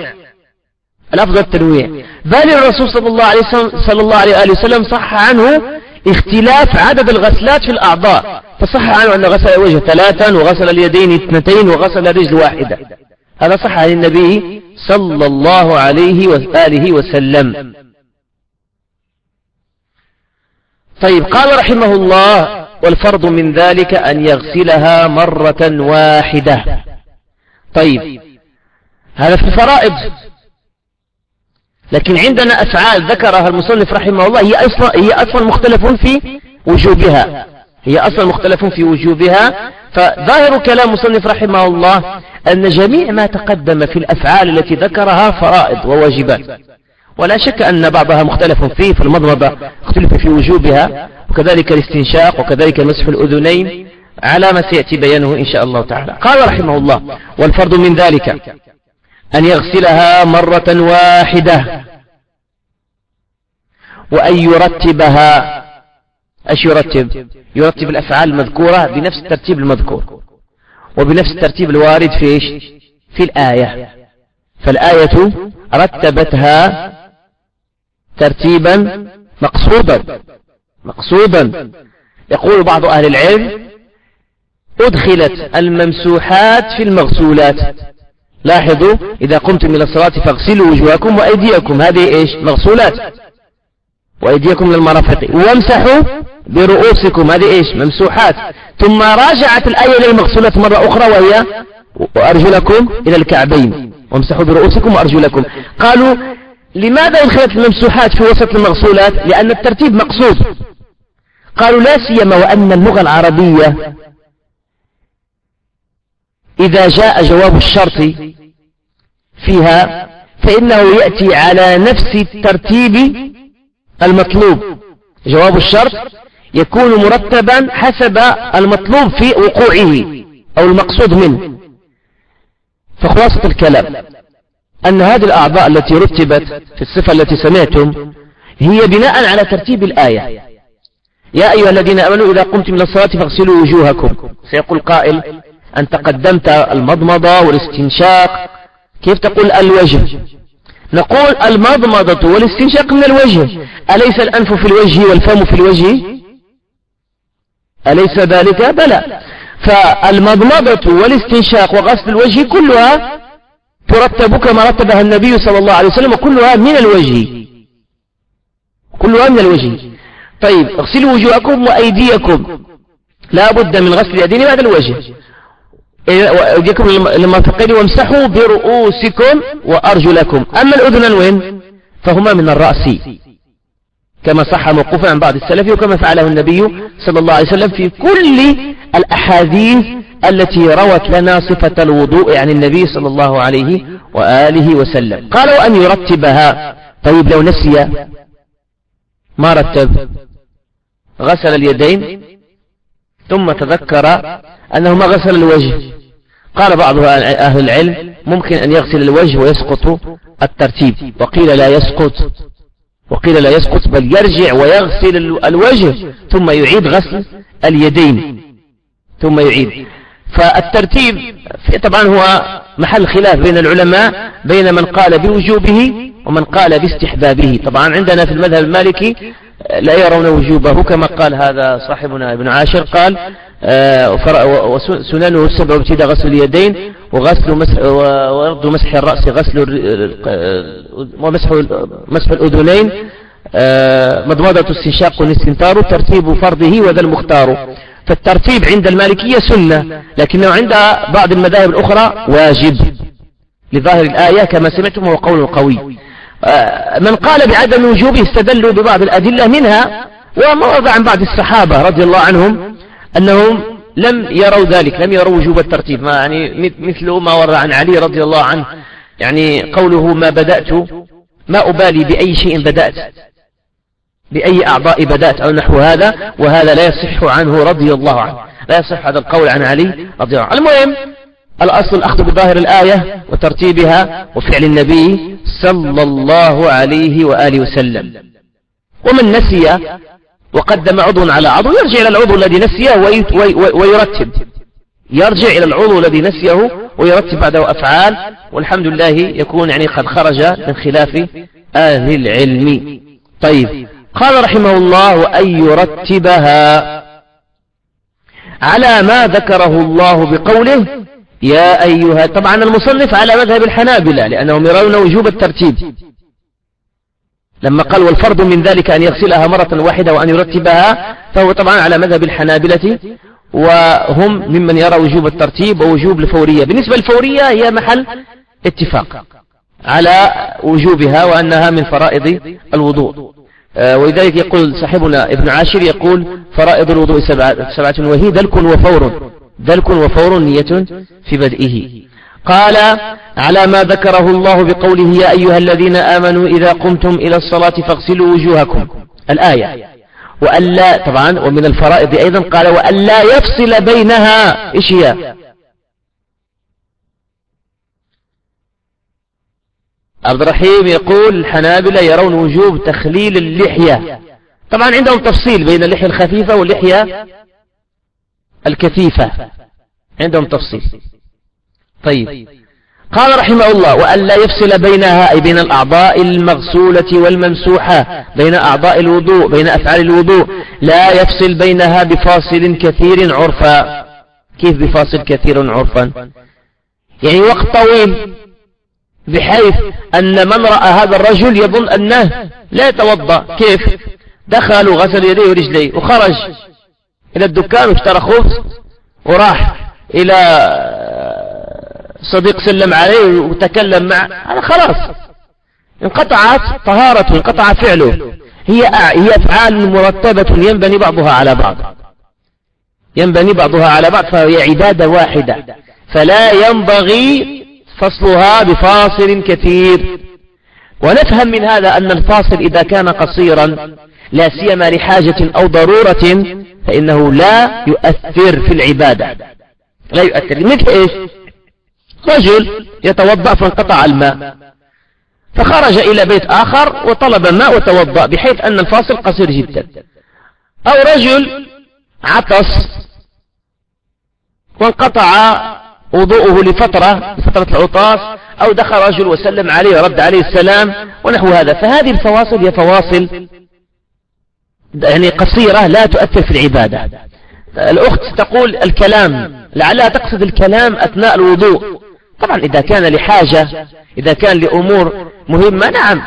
Speaker 1: الأفضل التنويع. بل الرسول صلى الله عليه وسلم, صلى الله عليه وسلم صح عنه اختلاف عدد الغسلات في الأعضاء. فصح عنه أنه غسل الوجه ثلاثا وغسل اليدين اثنتين وغسل الرجل واحدة. هذا صح عن النبي صلى الله عليه وآله وسلم. طيب قال رحمه الله والفرض من ذلك أن يغسلها مرة واحدة. طيب هذا في الفرائض لكن عندنا أفعال ذكرها المصنف رحمه الله هي أصلا, هي أصلا مختلف في وجوبها. هي أصلا مختلف في وجوبها. فظاهر كلام مصنف رحمه الله أن جميع ما تقدم في الأفعال التي ذكرها فرائض وواجبات. ولا شك أن بعضها مختلف فيه فالمضمضة اختلف في وجوبها وكذلك الاستنشاق وكذلك مسح الأذنين على ما سيأتي بيانه إن شاء الله تعالى. قال رحمه الله والفرض من ذلك أن يغسلها مرة واحدة وأن يرتبها أش يرتب؟ يرتب الأفعال المذكورة بنفس الترتيب المذكور. وبنفس الترتيب الوارد في إيش؟ في الآية. فالآية رتبتها ترتيبا مقصودا. مقصودا. يقول بعض أهل العلم أدخلت الممسوحات في المغسولات. لاحظوا إذا قمتم إلى الصلاة فاغسلوا وجوهكم وأيديكم. هذه إيش؟ مغسولات. وأيديكم للمرافق. وامسحوا برؤوسكم. هذه إيش؟ ممسوحات. ثم راجعت الآية للمغسولات مرة أخرى وهي وأرجلكم إلى الكعبين. وامسحوا برؤوسكم وأرجلكم. قالوا لماذا أدخلت الممسوحات في وسط المغسولات؟ لأن الترتيب مقصود. قالوا لا سيما وأن اللغة العربية إذا جاء جواب الشرط فيها فإنه يأتي على نفس الترتيب المطلوب. جواب الشرط يكون مرتبا حسب المطلوب في وقوعه أو المقصود منه. فخلاصة الكلام. أن هذه الأعضاء التي رتبت في الصفة التي سمعتم هي بناء على ترتيب الآية. يا أيها الذين أمنوا إذا قمتم من الصلاة فاغسلوا وجوهكم. سيقول قائل أنت قدمت المضمضة والاستنشاق. كيف تقول الوجه؟ نقول المضمضة والاستنشاق من الوجه. أليس الأنف في الوجه والفم في الوجه؟ أليس ذلك؟ بلى. فالمضمضة والاستنشاق وغسل الوجه كلها ترتب كما رتبها النبي صلى الله عليه وسلم وكلها من الوجه. كلها من الوجه. طيب اغسلوا وجوهكم وأيديكم. لا بد من غسل اليدين بعد الوجه. أيديكم للمرفقين وامسحوا برؤوسكم وأرجلكم أما الأذنان وين؟ فهما من الرأس. كما صح موقوفا عن بعض السلف وكما فعله النبي صلى الله عليه وسلم في كل الأحاديث التي روت لنا صفة الوضوء عن النبي صلى الله عليه وآله وسلم. قالوا أن يرتبها. طيب لو نسي ما رتب؟ غسل اليدين ثم تذكر أنه ما غسل الوجه. قال بعض أهل العلم ممكن أن يغسل الوجه ويسقط الترتيب. وقيل لا يسقط. وقيل لا يسقط بل يرجع ويغسل الوجه ثم يعيد غسل اليدين. ثم يعيد. فالترتيب طبعا هو محل خلاف بين العلماء بين من قال بوجوبه ومن قال باستحبابه. طبعا عندنا في المذهب المالكي لا يرون وجوبه كما قال هذا صاحبنا ابن عاشر قال وسننه السبع ابتدى غسل اليدين وغسل مسح ورد مسح الرأس غسل ومسح مسح الأذنين مضمضة استنشاق والاستنثار ترتيب فرضه وذا المختار. فالترتيب عند المالكية سنة لكنه عند بعض المذاهب الأخرى واجب لظاهر الآية كما سمعتم هو قول قوي. من قال بعدم وجوبه استدلوا ببعض الأدلة منها وما وضع عن بعض الصحابة رضي الله عنهم أنهم لم يروا ذلك لم يروا وجوب الترتيب. ما يعني مثل ما ورد عن علي رضي الله عنه يعني قوله ما بدأت ما أبالي بأي شيء بدأت. بأي أعضاء بدأت أو نحو هذا وهذا لا يصح عنه رضي الله عنه. لا يصح هذا القول عن علي رضي الله عنه. المهم الأصل الأخذ بظاهر الآية وترتيبها وفعل النبي صلى الله عليه وآله وسلم. ومن نسي وقدم عضو على عضو يرجع إلى العضو الذي نسيه ويرتب. يرجع إلى العضو الذي نسيه ويرتب بعده أفعال والحمد لله يكون يعني قد خرج من خلاف أهل العلم. طيب قال رحمه الله وأن يرتبها على ما ذكره الله بقوله يا أيها طبعا المصنف على مذهب الحنابلة لأنهم يرون وجوب الترتيب. لما قال والفرض من ذلك أن يغسلها مرة واحدة وأن يرتبها فهو طبعا على مذهب الحنابلة وهم ممن يرى وجوب الترتيب ووجوب الفورية. بالنسبة للفورية هي محل اتفاق على وجوبها وأنها من فرائض الوضوء. ولذلك يقول صاحبنا ابن عاشر يقول فرائض الوضوء سبعة, سبعة وهي دلك وفور. دلك وفور نية في بدئه. قال على ما ذكره الله بقوله يا أيها الذين آمنوا إذا قمتم إلى الصلاة فاغسلوا وجوهكم. الآية. وألا طبعا ومن الفرائض أيضا قال وألا يفصل بينها. إيش هي؟ عبد الرحيم يقول الحنابلة يرون وجوب تخليل اللحية. طبعا عندهم تفصيل بين اللحية الخفيفة واللحية الكثيفة. عندهم تفصيل. طيب. قال رحمه الله وأن لا يفصل بينها أي بين الأعضاء المغسولة والممسوحة بين أعضاء الوضوء بين أفعال الوضوء. لا يفصل بينها بفاصل كثير عرفا. كيف بفاصل كثير عرفا؟ يعني وقت طويل بحيث أن من رأى هذا الرجل يظن أنه لا يتوضأ. كيف؟ دخل وغسل يديه ورجليه وخرج إلى الدكان واشترى خبز وراح إلى صديق سلم عليه وتكلم معه. هذا خلاص. انقطعت طهارته انقطع فعله. هي هي أفعال مرتبة ينبني بعضها على بعض. ينبني بعضها على بعض فهي عبادة واحدة. فلا ينبغي فصلها بفاصل كثير. ونفهم من هذا أن الفاصل إذا كان قصيرا لا سيما لحاجة أو ضرورة فإنه لا يؤثر في العبادة. لا يؤثر. مثل إيش؟ رجل يتوضأ فانقطع الماء. فخرج إلى بيت آخر وطلب ماء وتوضأ بحيث أن الفاصل قصير جدا. أو رجل عطس وانقطع وضوءه لفترة فترة العطاس أو دخل رجل وسلم عليه ورد عليه السلام ونحو هذا. فهذه الفواصل هي فواصل يعني قصيرة لا تؤثر في العبادة. الأخت تقول الكلام لعلها تقصد الكلام أثناء الوضوء. طبعا إذا كان لحاجة إذا كان لأمور مهمة نعم.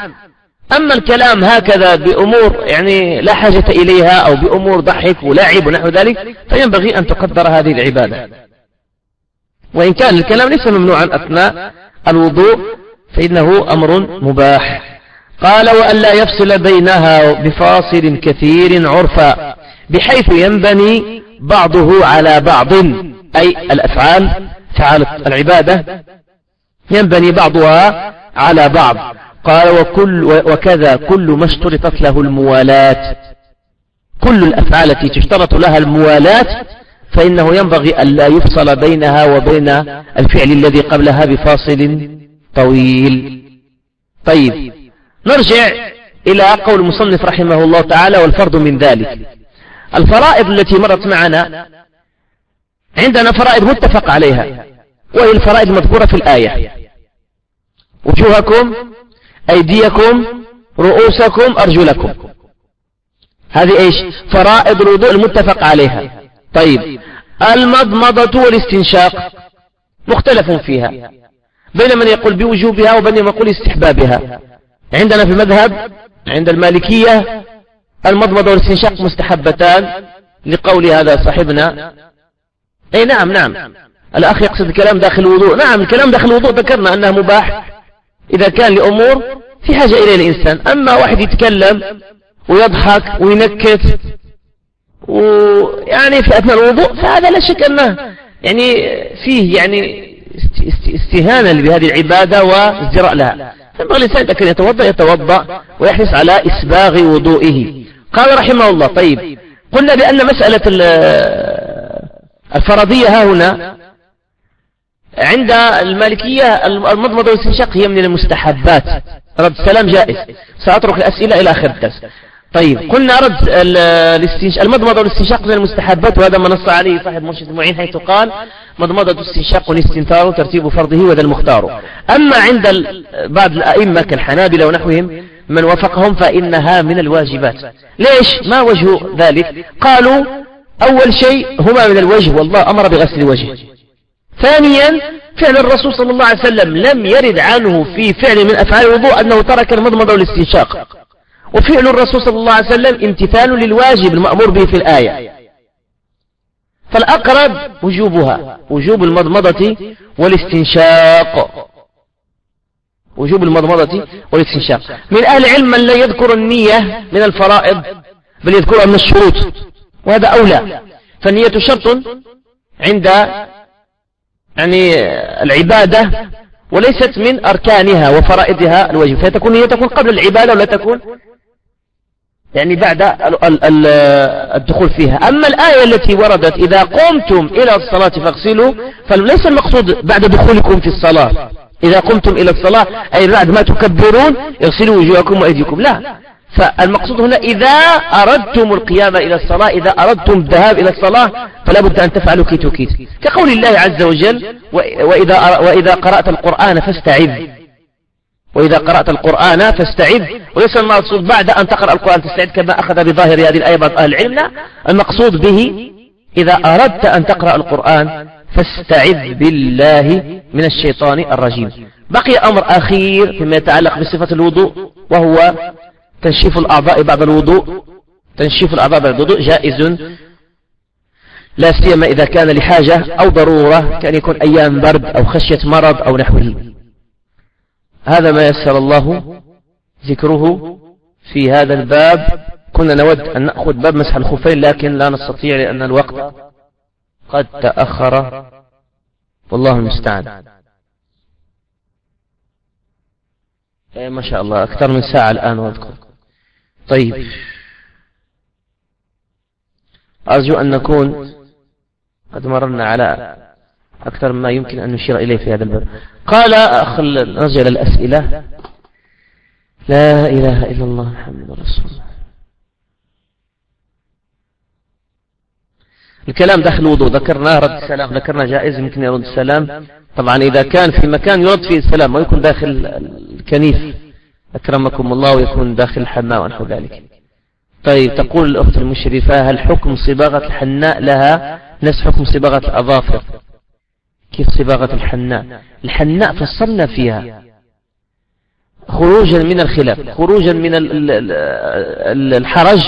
Speaker 1: أما الكلام هكذا بأمور يعني لا حاجة إليها أو بأمور ضحك ولعب ونحو ذلك فينبغي أن تقدر هذه العبادة. وإن كان الكلام ليس ممنوعا أثناء الوضوء فإنه أمر مباح. قال وأن لا يفصل بينها بفاصل كثير عرفا بحيث ينبني بعضه على بعض أي الأفعال فعال العبادة ينبني بعضها على بعض. قال وكل وكذا كل ما اشترطت له الموالاة كل الأفعال التي تشترط لها الموالاة فإنه ينبغي أن لا يفصل بينها وبين الفعل الذي قبلها بفاصل طويل. طيب نرجع إلى قول المصنف رحمه الله تعالى والفرض من ذلك. الفرائض التي مرت معنا عندنا فرائض متفق عليها وهي الفرائض المذكورة في الآية. وجوهكم أيديكم رؤوسكم أرجلكم. هذه إيش؟ فرائض الوضوء المتفق عليها. طيب المضمضة والاستنشاق مختلف فيها بين من يقول بوجوبها وبين من يقول استحبابها. عندنا في المذهب عند المالكية المضمضة والاستنشاق مستحبتان لقول هذا صاحبنا. أي نعم نعم. الأخ يقصد الكلام داخل الوضوء. نعم الكلام داخل الوضوء ذكرنا أنه مباح إذا كان لأمور في حاجة اليه الإنسان. أما واحد يتكلم ويضحك وينكت ويعني في أثناء الوضوء فهذا لا شك أنه يعني فيه يعني استهانة بهذه العبادة وازدراء لها. فينبغي الإنسان إذا كان يتوضأ يتوضأ ويحرص على إسباغ وضوئه. قال رحمه الله طيب قلنا بأن مسألة الفرضية ها هنا عند المالكية المضمضة والاستنشاق هي من المستحبات. رد السلام جائز. سأترك الأسئلة إلى آخر الدرس. طيب قلنا رد المضمضة والاستنشاق من المستحبات وهذا ما نص عليه صاحب مرشد المعين حيث قال مضمضة استنشاق والاستنثار ترتيب فرضه وذا المختار. أما عند بعض الأئمة كالحنابلة ونحوهم من وفقهم فإنها من الواجبات. ليش؟ ما وجه ذلك؟ قالوا أول شيء هما من الوجه والله أمر بغسل الوجه. ثانيا فعل الرسول صلى الله عليه وسلم لم يرد عنه في فعل من أفعال الوضوء أنه ترك المضمضة والاستنشاق. وفعل الرسول صلى الله عليه وسلم امتثال للواجب المأمور به في الآية. فالأقرب وجوبها وجوب المضمضة والاستنشاق. وجوب المضمضة والاستنشاق. من أهل العلم من لا يذكر النية من الفرائض بل يذكرها من الشروط وهذا أولى. فالنية شرط عند يعني العبادة وليست من أركانها وفرائضها الواجب. فتكون هي تكون قبل العبادة ولا تكون يعني بعد الدخول فيها. أما الآية التي وردت إذا قمتم إلى الصلاة فاغسلوا فليس المقصود بعد دخولكم في الصلاة. إذا قمتم إلى الصلاة أي بعد ما تكبرون اغسلوا وجوهكم وأيديكم. لا. فالمقصود هنا إذا أردتم القيام إلى الصلاة إذا أردتم الذهاب إلى الصلاة فلا بد أن تفعلوا كيت وكيت. كقول الله عز وجل وإذا, وإذا قرأت القرآن فاستعذ. وإذا قرأت القرآن فاستعذ. وليس المقصود بعد أن تقرأ القرآن تستعذ كما أخذ بظاهر هذه الآية بعض أهل العلم المقصود به إذا أردت أن تقرأ القرآن فاستعذ بالله من الشيطان الرجيم. بقي أمر أخير فيما يتعلق بصفة الوضوء وهو تنشيف الأعضاء بعد الوضوء. تنشيف الأعضاء بعد الوضوء جائز. لا سيما إذا كان لحاجة أو ضرورة كان يكون أيام برد أو خشية مرض أو نحوه. هذا ما يسر الله ذكره في هذا الباب. كنا نود أن نأخذ باب مسح الخفين لكن لا نستطيع لأن الوقت قد تأخر. والله المستعان. إيه، ما شاء الله أكثر من ساعة الآن وأذكر. طيب. أرجو أن نكون قد مررنا على أكثر مما يمكن أن نشير إليه في هذا الباب. قال أخل نرجع للأسئلة لا إله إلا الله محمد رسول الله. الكلام داخل الوضوء ذكرنا رد السلام ذكرنا جائز يمكن يرد السلام. طبعا إذا كان في مكان يرد فيه السلام ما يكون داخل الكنيف أكرمكم الله ويكون داخل الحماء ونحو ذلك. طيب تقول الأخت المشرفة هل حكم صباغة الحناء لها؟ نفس حكم صباغة الأظافر. كيف صباغة الحناء. الحناء فصلنا فيها. خروجا من الخلاف. خروجا من الحرج.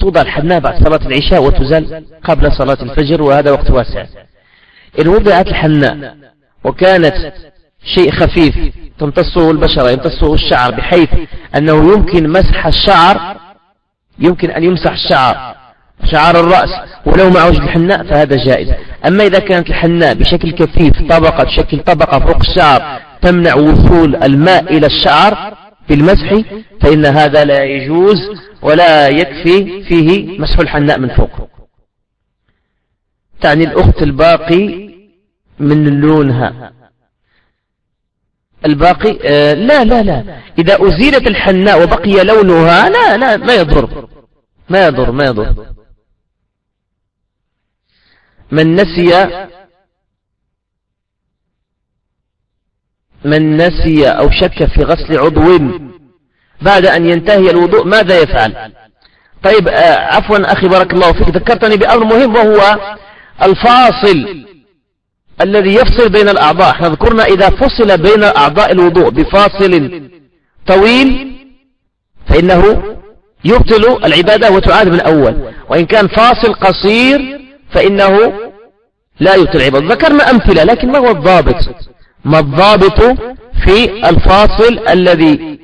Speaker 1: توضع الحناء بعد صلاة العشاء وتزال قبل صلاة الفجر وهذا وقت واسع. إن وضعت الحناء وكانت شيء خفيف تمتصه البشرة يمتصه الشعر بحيث أنه يمكن مسح الشعر يمكن أن يمسح الشعر. شعر الرأس ولو مع وجه الحناء فهذا جائز. أما إذا كانت الحناء بشكل كثيف طبقة تشكل طبقة فوق الشعر تمنع وصول الماء إلى الشعر بالمسح فإن هذا لا يجوز ولا يكفي فيه مسح الحناء من فوق. تعني الأخت الباقي من لونها. الباقي آه لا لا لا. إذا أزيلت الحناء وبقي لونها لا لا ما يضر. ما يضر ما يضر. من نسي من نسي أو شك في غسل عضو. بعد أن ينتهي الوضوء ماذا يفعل؟ طيب آه، عفوا أخي بارك الله فيك ذكرتني بأمر مهم وهو الفاصل الذي يفصل بين الأعضاء. إحنا ذكرنا إذا فصل بين أعضاء الوضوء بفاصل طويل فإنه يبطل العبادة وتعاد من أول وإن كان فاصل قصير فإنه لا العبادة ذكرنا أمثلة لكن ما هو الضابط؟ ما الضابط في الفاصل الذي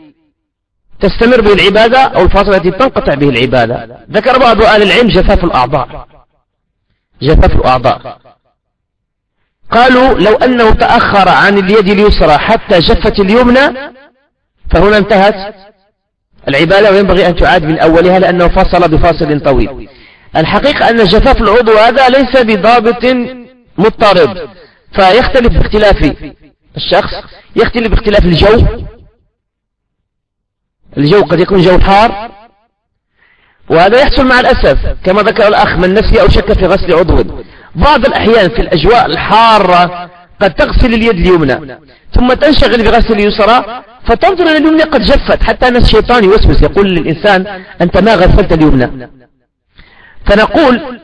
Speaker 1: تستمر به العبادة أو الفاصل التي تنقطع به العبادة؟ ذكر بعض أهل العلم جفاف الأعضاء. جفاف الأعضاء. قالوا لو أنه تأخر عن اليد اليسرى حتى جفت اليمنى فهنا انتهت العبادة وينبغي أن تعاد من أولها لأنه فصل بفاصل طويل. الحقيقة أن جفاف العضو هذا ليس بضابط مضطرب فيختلف باختلاف الشخص يختلف باختلاف الجو. الجو قد يكون جو حار وهذا يحصل مع الأسف. كما ذكر الأخ من نسي أو شك في غسل عضو. بعض الأحيان في الأجواء الحارة قد تغسل اليد اليمنى ثم تنشغل بغسل اليسرى فتنظر أن اليمنى قد جفت حتى أن الشيطان يوسوس يقول للإنسان أنت ما غسلت اليمنى؟ فنقول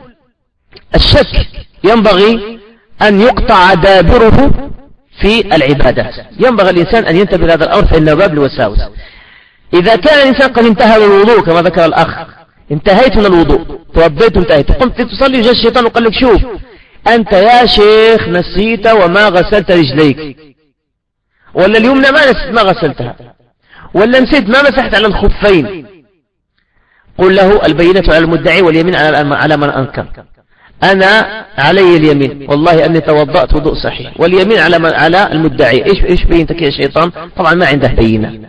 Speaker 1: الشك ينبغي أن يقطع دابره في العبادات ينبغي الإنسان أن ينتبه لهذا الأمر فإنه باب الوساوس إذا كان الإنسان قد انتهى من الوضوء كما ذكر الأخ انتهيت من الوضوء توضيت انتهيت قمت تصلي جاء الشيطان وقال لك شوف أنت يا شيخ نسيت وما غسلت رجليك. ولا اليمنى ما نسيت ما غسلتها. ولا نسيت ما مسحت على الخفين. قل له البينة على المدعي واليمين على من أنكر. أنا علي اليمين. والله أني توضأت وضوء صحيح. واليمين على من على المدعي. إيش إيش بينتك يا شيطان؟ طبعا ما عنده بينة.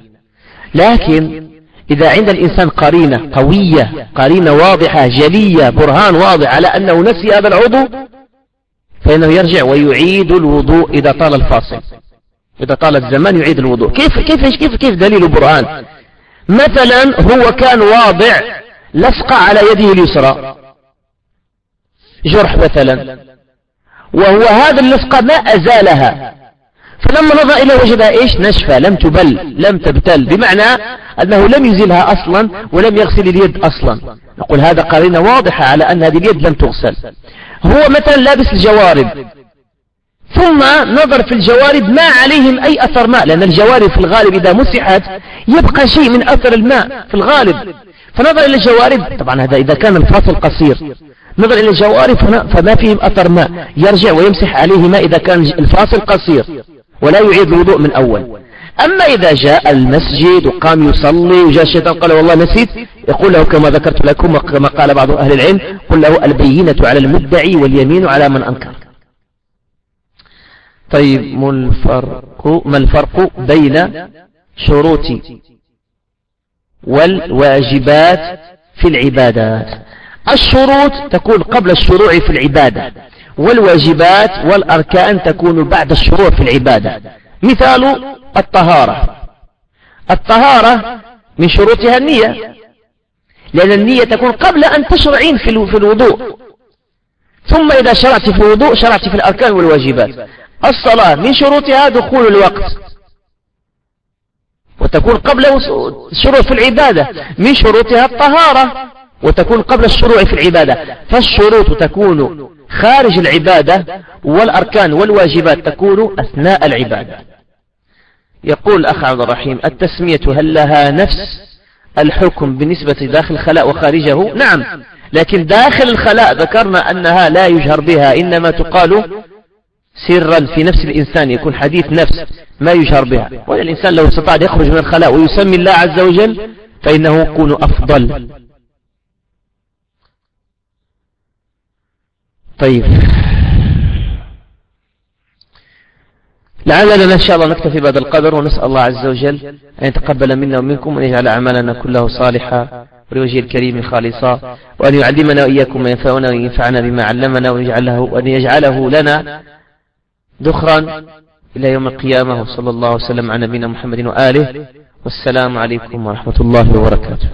Speaker 1: لكن إذا عند الإنسان قرينة قوية قرينة واضحة جلية برهان واضح على أنه نسي هذا العضو فإنه يرجع ويعيد الوضوء إذا طال الفاصل. إذا طال الزمان يعيد الوضوء. كيف كيف كيف كيف دليل برهان؟ مثلا هو كان واضع لصقة على يده اليسرى. جرح مثلا. وهو هذا اللصقة ما أزالها. فلما نظر إلى وجدها إيش؟ نشفى لم تبل لم تبتل. بمعنى أنه لم يزيلها أصلا ولم يغسل اليد أصلا. نقول هذا قرينة واضحة على أن هذه اليد لم تغسل. هو مثلا لابس الجوارب. ثم نظر في الجوارب ما عليهم أي أثر ماء لأن الجوارب في الغالب إذا مسحت يبقى شيء من أثر الماء في الغالب. فنظر إلى الجوارب طبعا هذا إذا كان الفاصل قصير. نظر إلى الجوارب فما فيهم أثر ماء. يرجع ويمسح عليهما إذا كان الفاصل قصير ولا يعيد الوضوء من أول. أما إذا جاء المسجد وقام يصلي وجاء الشيطان قال والله نسيت يقول له كما ذكرت لكم كما قال بعض أهل العلم قل له البينة على المدعي واليمين على من أنكر. طيب ما الفرق, ما الفرق بين شروط والواجبات في العبادات؟ الشروط تكون قبل الشروع في العبادة والواجبات والأركان تكون بعد الشروع في العبادة. مثال الطهارة. الطهارة من شروطها النية لأن النية تكون قبل أن تشرعين في الوضوء. ثم إذا شرعت في الوضوء شرعت في الأركان والواجبات. الصلاة من شروطها دخول الوقت. وتكون قبل الشروع في العبادة. من شروطها الطهارة. وتكون قبل الشروع في العبادة. فالشروط تكون خارج العبادة والأركان والواجبات تكون أثناء العبادة. يقول الأخ عبد الرحيم التسمية هل لها نفس؟ الحكم بالنسبة داخل الخلاء وخارجه؟ نعم. لكن داخل الخلاء ذكرنا أنها لا يجهر بها إنما تقال سرا في نفس الإنسان يكون حديث نفس ما يجهر بها. والإنسان لو استطاع أن يخرج من الخلاء ويسمي الله عز وجل فإنه يكون أفضل. طيب. لعلنا إن شاء الله نكتفي بهذا القدر ونسأل الله عز وجل أن يتقبل منا ومنكم وأن يجعل أعمالنا كله صالحا ولوجه الكريم خالصا وأن يعلمنا وإياكم ما ينفعنا وينفعنا بما علمنا وأن يجعله لنا ذخرا إلى يوم القيامة وصلى الله وسلم على نبينا محمد وآله والسلام عليكم ورحمة الله وبركاته.